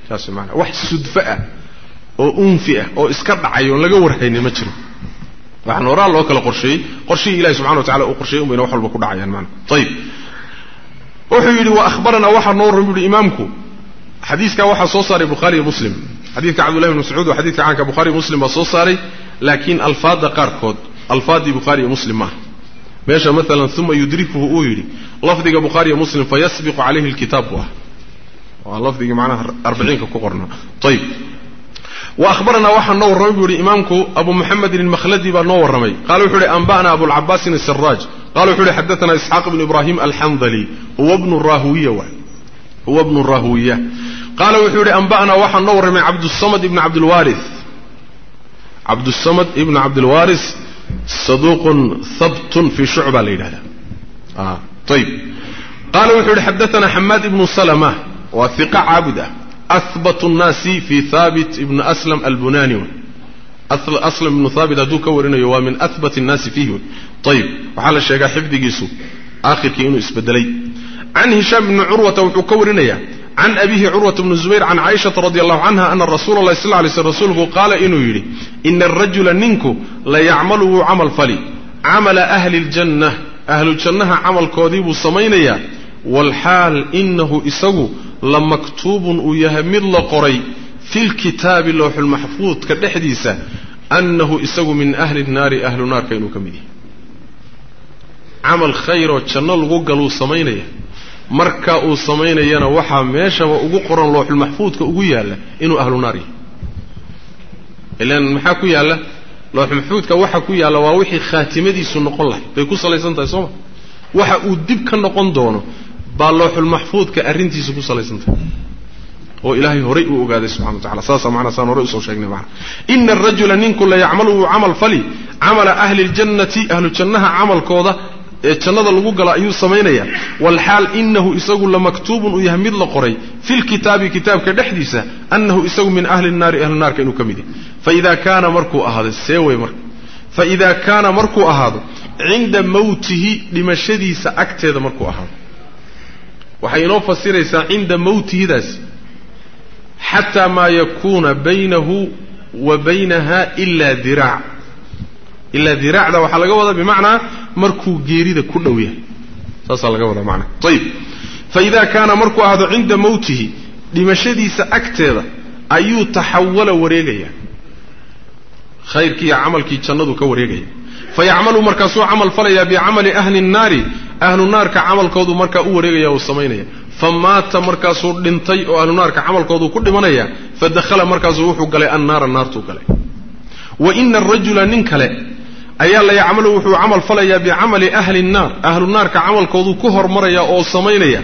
saas maanaa wax sudfo ah oo unfi ah oo iska dhacay oon laga warhaynin ma jiro. Waxaan horaa loo kala qorsheeyey. Qorshihii ilahi subxana wa tacala uu qorsheeyey un wax walba ku dhacayaan maana ayib wuxuu yidhi wa ahbaranaa waxaa noo warram yuhi imaamku xadiiskaa waxaa soo saaray bukhaari iyo muslim. Xadiidka cabdullahi bn mascuud waa xadidka caanka. Bukhari iyo muslim baa soo saaray laakiin alfaadda qaarkood alfaaddii bukhaari muslim maaha meesha maalan uma yudrikuhu uu yidhi lafdiga bukhaari iyo muslim fayasbiqu calayhi lkitaab buu ah waa lafdigii macnaha arbiciinka ku qornaa ayib wa ahbaranaa waxaa noo warramay buu yihi imaamku abu muxamedin ilmakhladi baa noo warramay. Qala wuxuu ihi anba'na abulcabaasin asaraaj qala wuxuu ihi xadaana isxaaq bnu ibrahim alxandali huwa bnu rahuwiya waay huwa bnu rahuwiya qaala wuxuu yihi anba'naa waxaa noo warramay cabdusamad ibn cabdilwari cabdusamad ibn cabdilwaris saduuqun habtun fii shucba la yidhahda ayib qaala wuxuu yihi xadaana xamaad ibnu salma waa iqa caabud ah ahbat nnaasi fi haabit ibni aslam albunani aslam ibnu haabit hadduu ka warinayo waa min ahbat nnaasi fiihi wey ayib waxaa la sheegaa xifdigiisu aakhirkii inuu isbedelay can hishaam ibni curwata wuxuu ka warinayaa can abihi curwata bni zubayr can caaishata radi allahu canha ana rasuula allahi sal lay slm rasuulku qaala inuu yidhi ina arajula ninku la yacmalu wuu camal fali camala ahli ljanna ahlu jannaha camalkoodii buu samaynayaa waalxaal inahu isagu la maktuubun uu yahay mid la qoray fi lkitaabi lowxulmaxfuudka dhexdiisa annahu isagu min ahli nnaari ahlu naarka inuu ka mid yahay camal khayroo janno lagu galuu samaynaya marka uu samaynayana waxaa meeshaba ugu qoran looxulmaxfuudka ugu yaalla inuu ahlu naar yahay ilaan maxaa ku yaalla? Looxulmaxfuudka waxa ku yaalla waa wixii khaatimadiisu noqon lahay bay ku salaysan tahay sooma waxa uu dib ka noqon doono baa looxulmaxfuudka arrintiisa ku salaysan tahay. Oo ilaahay horay uu ogaaday subxana wa tacala saasaa macnaa saan horay u soo sheegnay macna ina arajula ninku la yacmalu camal fali camala ahli ljannati ahlu camalkooda ee jannada lagu gala ayuu samaynayaa walxaal inahu isagu lamaktuubun uu yahay mid la qoray fi lkitaabi kitaabka dhexdiisa annahu isagu min ahli nnaari ahlu naarka inuu ka mid yahay. Faida kaana markuu ahaado see wey marka. Faida kaana markuu ahaado cinda mawtihi dhimashadiisa agteeda markuu ahaado waxay inoo fasiraysaa cinda mawtihidaasi xataa maa yakuuna baynahu wa baynaha ila diraac ilaa diraacda waxaa laga wadaa bimacnaa markuu geerida ku dhow yahay. Saasaa laga wadaa macnaa. Ayib faida kaana markuu ahaado cinda mawtihi dhimashadiisa agteeda ayuu taxawala wareegaya khayrkii iyo camalkii jannadu ka wareegaya. Fayacmalu markaasuu camal falayaa bicamali ahli nnaari ahlu naarka camalkoodu markaa u wareegaya uu samaynaya. Fa maata markaasuu dhintay oo ahlu naarka camalkoodu ku dhimanaya fa dakhala markaasuu wuxuu galay annaara naartuu galay. Wa ina arajula nin kale ayaa la yacmalu wuxuu camal falayaa bicamali ahli nnaar ahlu naarka camalkoodu ku hormaraya oo samaynaya.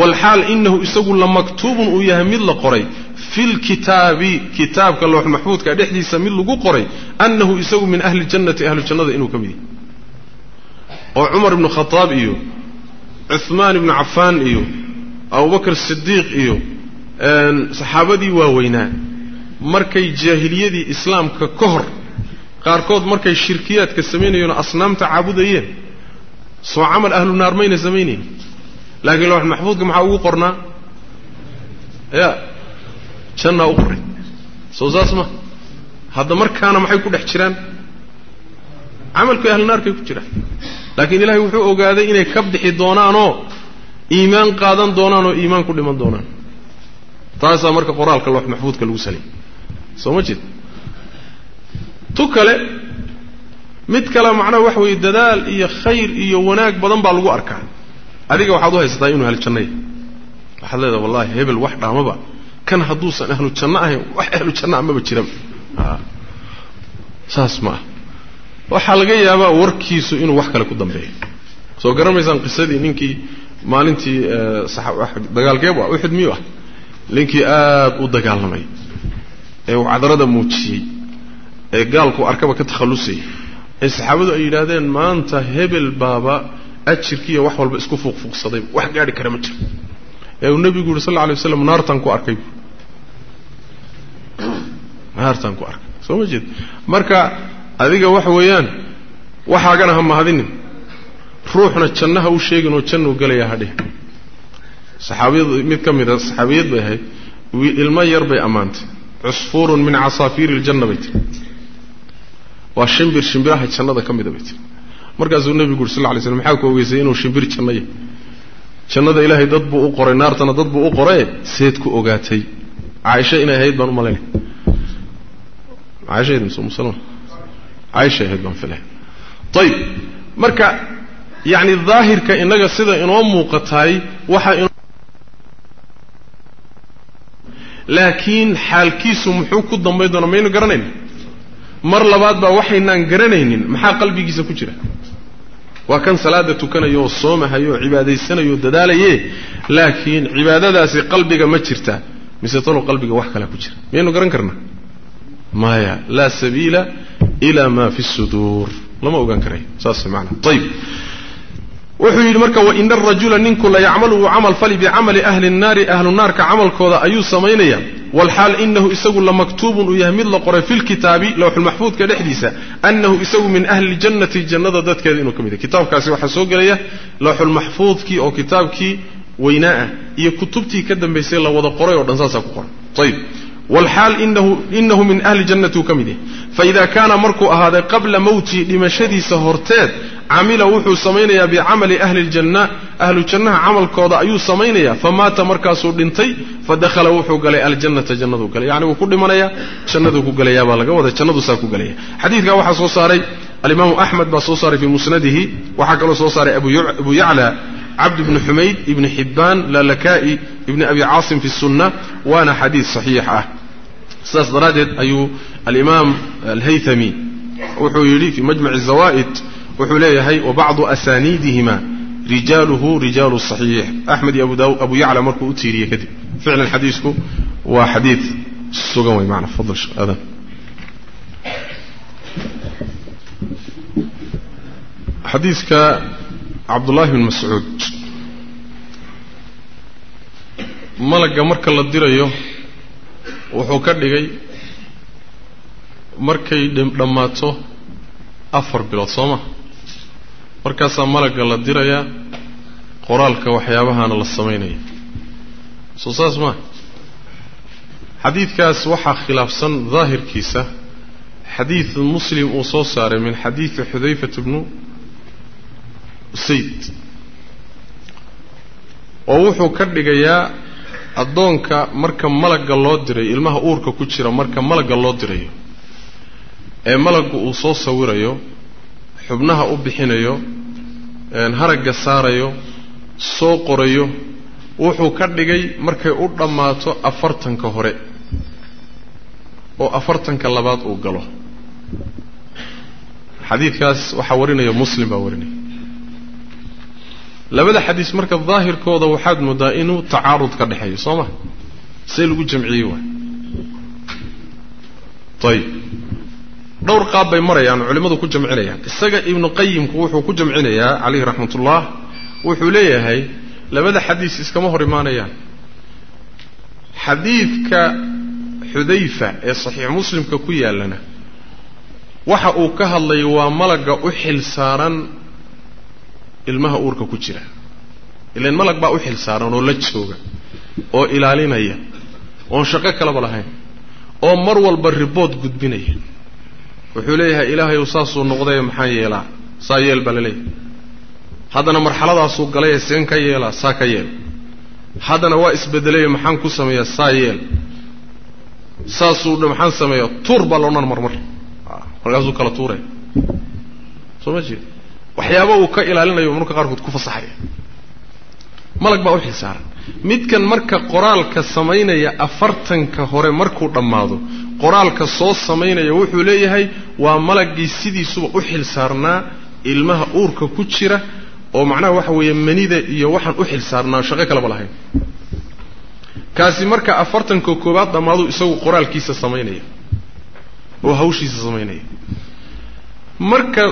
Walxaal inahu isagu la maktuubun uu yahay mid la qoray. Fi lkitaabi kitaabka loox maxfuudka dhexdiisa mid lagu qoray annahu isagu min ahli ljannati ahlu jannada inuu ka mid yahay. Oo cumar ibnu khadaab iyo cuhmaan ibnu cafaan iyo abubakr sidiiq iyo saxaabadii waaweynaa markay jaahiliyadii islaamka ka hor qaarkood markay shirkiyaadka samaynayeen asnaamta caabudayeen soo camal ahlu naar mayna samaynayn laakiin loox maxfuudka maxaa ugu qornaa ya jannaa u qoray soo saas ma hadda markaana maxay ku dhex jiraan? Camalkii ahlu naarkay ku jiraan. Laakiin ilaahay wuxuu ogaaday inay ka bixi doonaanoo iimaan qaadan doonaan oo iimaan ku dhiman doonaan. Taasaa marka qoraalka loox maxfuudka lagu salay. Soo ma jeed tu kale mid kale macnaha waxa weeye dadaal iyo khayr iyo wanaag badan baa lagu arkaa. Adiga waxaad u haysataa inuu ahlu waxaad leedaha wallahi hebel wax dhaamaba. Kan hadduusan ahlu janno ahayn wax ahlu janno amaba jiraba saas ma ah. Waxaa laga yaabaa warkiisu inuu wax kale ku dambeeyo. Soo garamaysaan qisadii ninkii maalintii dagaalkeebu ah uxud miyuu ah? Ninkii aad u dagaalamay ee uu cadarada muujiyey ee gaalku arkaba ka takhallusayay ee saxaabadu ay yidhaahdeen maanta hebel baaba ajirkiiyo wax walba isku fuuqfuuqsaday wax gaadhi kara ma jiro ee uu nebigu yuri sal lla alay waslam naartaan ku arkay. Naartaan ku arkay. Soo ma jeed. Marka adiga waxa weeyaan waxaagana ha mahadinin. Ruuxna jannaha u sheegin oo jannuu gelaya hadheh saxaabiyad mid ka mida saxaabiyad bay ahayd ilmo yar bay ammaantay. Cusfuurun min casaafiiri iljanna bay tiri waa shimbir shimbiraha jannada ka mida bay tiri markaasuu nebigu uri sal lla lay slam maxaa ku ogeysay inuu shimbir janno yahay jannada ilaahay dad buu u qoray naartana dad buu u qoraye seed ku ogaatay. Caaisha inay ahayd baan u caaisha mise umu salama caaisha ahayd baan filay ayib marka yacni daahirka innaga sida inoo muuqataay waxa in laakiin xaalkiisu muxuu ku dambayn doonaa maynu garanayna mar labaad baa waxaynaan garanaynin maxaa qalbigiisa ku jira? Waa kan salaada tukanayo oo soomahayo oo cibaadaysanayo dadaalaye laakiin cibaadadaasi qalbiga ma jirta mise talo qalbiga wax kalea ku jira? Miyaynu garan karnaa? Maya laa sabiila ila ma fi suduur. Lama ogaan karayo saas maanaa ayib wuxuu yidhi marka waina arajula ninku la yacmalu camal fali bicamali ahli nnaari ahlu naarka camalkooda ayuu samaynaya walxaal inahu isagu lamaktuubun uu yahay mid la qoray fi lkitaabi lowxulmaxfuudka dhexdiisa annahu isagu min ahli ljannati jannada dadkeeda inuu ka mid yahy kitaabkaasi waxaa soo gelaya lowxulmaxfuudkii oo kitaabkii weynaa ah iyo kutubtii ka dambaysay la wada qoray oo dhan saasaa ku qoran. Ayib walxaal inahu min ahli jannati uu ka mid yahay. Faida kaana markuu ahaaday qabla mowtihi dhimashadiisa horteed camila wuxuu samaynayaa bicamali ahli ljanna ahlu jannaha camalkooda ayuu samaynayaa famaata markaasuu dhintay fadakhala wuxuu galay aljannata jannaduu galay. Yacni wuu ku dhimanayaa jannaduu ku gelayaa baa laga wada jannadu saa ku gelaya xadiidkaa waxaa soo saaray alimaamu axmed baa soo saaray fii musnadihi waxaa kaloo soo saaray abu yacla cabd bni xumayd ibni xibbaan lalaka'i ibni abi caasim fi sunna waana xadiid saxiix ah. Sidaas daraaddeed ayuu alimaam alhaythami wuxuu yidhi fii majmac zawaa'id wuxuu leeyahay wabacdu asaaniidihima rijaaluhu rijaalu صaxiix axmed iyo abu yacla markuu u tiiriyey kadib. Ficlan xadiisku waa xadiid sugan wey maana fadl adan. Xadiidka cabdullaahi bn mascuud. Malagga marka la dirayo wuxuu ka dhigay markay dhammaato afar bilood soo ma? Markaasaa malagga la dirayaa qoraalka waxyaabahaana la samaynaya. Soo saas maa xadiidkaas waxaa khilaafsan daahirkiisa. Xadiid muslim uu soo saaray min xadiidi xudayfat bnu usayd. Oo wuxuu ka dhigayaa addoonka marka malagga loo diray ilmaha uurka ku jira marka malagga loo dirayo ee malaggu uu soo sawirayo xubnaha u bixinayo haragga saarayo soo qorayo wuxuu ka dhigay markay u dhammaato afartanka hore oo afartanka labaad uu galo. Xadiidkaas waxaa warinaya muslim baa warinaya. Labada xadiis marka daahirkooda waxaad mooddaa inuu tacaarud ka dhexeeyo soo ma? See lagu jamciyey waay ayib dhowr qaab bay marayaan culimmadu ku jamcinayaan. Isaga ibnu qayimku wuxuu ku jamcinayaa calayhi raxmatullah wuxuu leeyahay labada xadiis iskama hor imaanayaan xadiidka xudayfa ee saxiix muslimka ku yaallana waxa uu ka hadlay waa malagga u xil saaran ilmaha uurka ku jira. Ilan malag baa u xil saaran oo la jooga oo ilaalinaya oon shaqo kalaba lahayn oo mar walba ribood gudbinaya. Wuxuu leeyahay ilaahayow saasuu noqdaye maxaan yeelaa? Saa yeel baa la leeyahay haddana marxaladaasuu galaye seen ka yeelaa saa ka yeel. Haddana waa isbedelaye maxaan ku sameeyaa saa yeel. Saasuu maxaan sameeyaa tuur baa loodhan marmar. Markaasuu kala tuuraya soo ma jeed waxyaaba uu ka ilaalinayo marka qaarkood ku fasaxaya. Malag baa u xil saaran. Midkan marka qoraalka samaynaya afartanka hore markuu dhammaado qoraalka soo samaynaya wuxuu leeyahay waa malaggii sidiisuba u xil saarnaa ilmaha uurka ku jira oo macnaha waxa weeye manida iyo waxaan u xil saarnaa shaqo kaleba lahayn. Kaasi marka afartanka koowaad dhammaadu isagu qoraalkiisa samaynaya oo hawshiisa samaynaya. Marka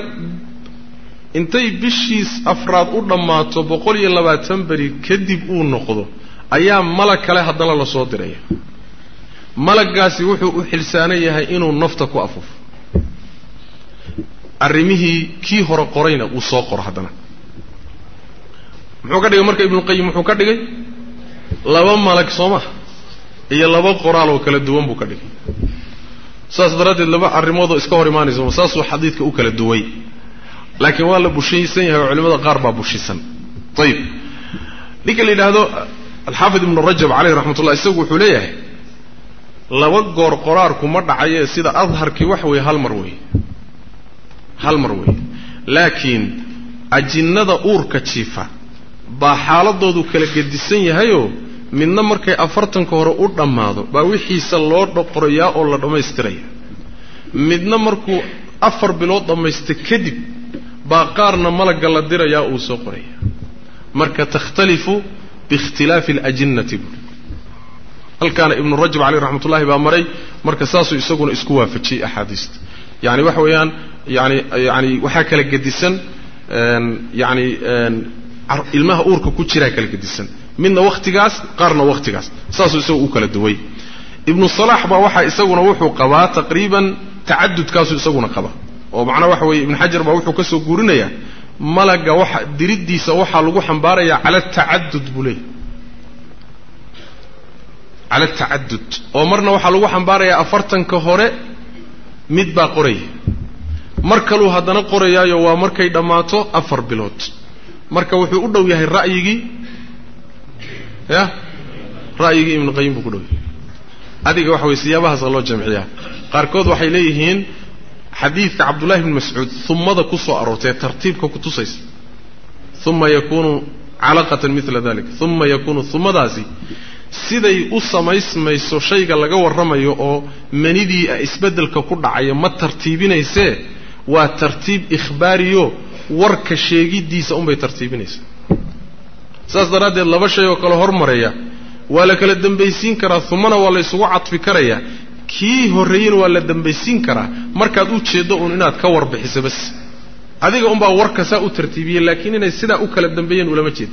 intay bishiis afraad u dhammaato boqol iyo labaatan beri kadib uu noqdo ayaa malag kale haddana la soo diraya. Malaggaasi wuxuu u xilsaanan yahay inuu nafta ku afuufo arrimihii kii hore qorayna uu soo qoro haddana muxuu ka dhigay marka ibnuqayim wuxuu ka dhigay? Laba malag soo maha iyo laba qoraal oo kala duwan buu ka dhigay. Saas daraaddeed laba arrimoodoo iska hor imaanaysa saasuu xadiidka u kala duway. Laakiin waa la bushaysan yahay oo culimada qaar baa bushisan. Ayib ninka la yidhaahdo alxaafid ibnu rajab caleyh raxmat ullah isagu wuxuu leeyahay laba goor qoraarku ma dhacaye sida adharkii wax weeye hal mar weeye. Hal mar weeye. Laakiin ajinnada uurka jiifa baa xaaladoodu kala gedisan yahayoo midna markay afartanka hore u dhammaado baa wixiisa loo qorayaa oo la dhammaystiraya midna markuu afar bilood dhammaysta kadib baa qaarna malagga la dirayaa uu soo qoraya marka takhtalifu biikhtilaafi alajinnati buuri halkaana ibnu rajab caleyh raxmat ullahi baa maray marka saasuu isaguna isku waafajiyey axaadiista. Yani waxa weeyaan yani yani waxaa kala gedisan yani ilmaha uurka ku jiraa kala gedisan. Midna wakhtigaas qaarna wakhtigaas saasuu isagu u kala duway. Ibnu salaax baa waxaa isaguna wuxuu qabaa taqriiban tacadudkaasuu isaguna qaba. Oo macnaha waxa weeye ibnu xajar baa wuxuu ka soo guurinayaa malagga waxa diriddiisa waxaa lagu xambaarayaa cala atacadud buu leeyahy cala atacadud oo marna waxaa lagu xambaarayaa afartanka hore mid baa qoraya mar kaluu haddana qorayaayo waa markay dhammaato afar bilood marka wuxuu u dhow yahay ra'yigii ya? Ra'yigii ibnu qayim buu ku dhow yahay. Adiga waxa weye siyaabahaasa loo jamciyaa. Qaarkood waxay leeyihiin xadiidka cabdullahi bni mascuud humada ku soo aroortay ee tartiibka ku tusaysa. Uma yakuunu calaqatan mila dalik. Uma yakuunu humadaasi siday u samaysmayso shayga laga warramayo oo manidii isbeddelka ku dhacaya ma tartiibinaysee? Waa tartiib ikhbaariyo warka sheegiddiisa unbay tartiibinaysaa saas daraaddeed laba shay oo kale hormaraya waa la kala dembaysiin karaa humana waa la ysugu cadfi karayaa kii horreeyena waa la dembaysiin karaa. Markaad u jeeddo uun inaad ka warbixiso bas. Adiga unbaa warka saa u tartiibiyey laakiin inay sidaa u kala dambeeyeen ulama jeedo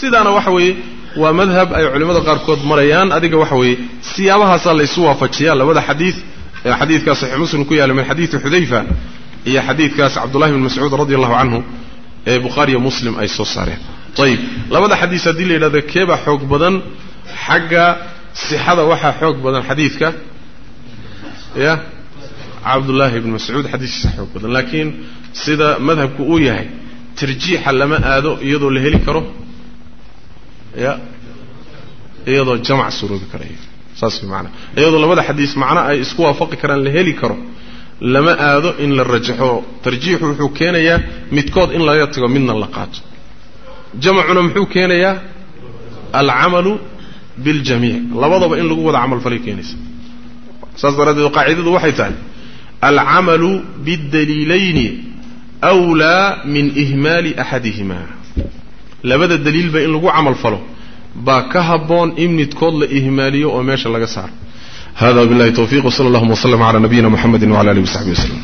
sidaana waxa weeye waa madhab ay culimmada qaarkood marayaan. Adiga waxa weeye siyaabahaasaa la ysu waafajiyaa. Labada xadiid ee xadiidkaa saxiix muslim ku yaalla min xadiidi xudayfa iyo xadiidkaas cabdullahi bn mascuud radi allahu canhu ee bukhaariyo muslim ay soo saareen. Ayib labada xadiis haddii la yidhahdo keebaa xoog badan xagga sixada waxaa xoog badan xadiidka. Ya? Cabdullaahi bn mascuud xadiiskiisa xoog badan. Laakiin sida madhabku uu yahay tarjiixa lama aado iyadoo la heli karo. Ya? Iyadoo jamac suroobi karayo saas maanaa iyadoo labada xadiis macno ay isku waafaqi karaan la heli karo lama aado in la rajaxo tarjiixu wuxuu keenayaa midkood in laga tago midna la qaato jamacuna muxuu keenayaa alcamalu biاljamiic labadaba in lagu wada camalfalay keenaysa saas daraaddeed qaacidadu waxay tahay alcamalu biاdaliilayni أwlaa min ihmaali axadihima labada daliilba in lagu camal falo baa ka habboon in midkood la ihmaaliyo oo meesha laga saaro هذا بالله توفيق وصلى الله وسلم على نبينا محمد وعلى آله وصحبه وسلم.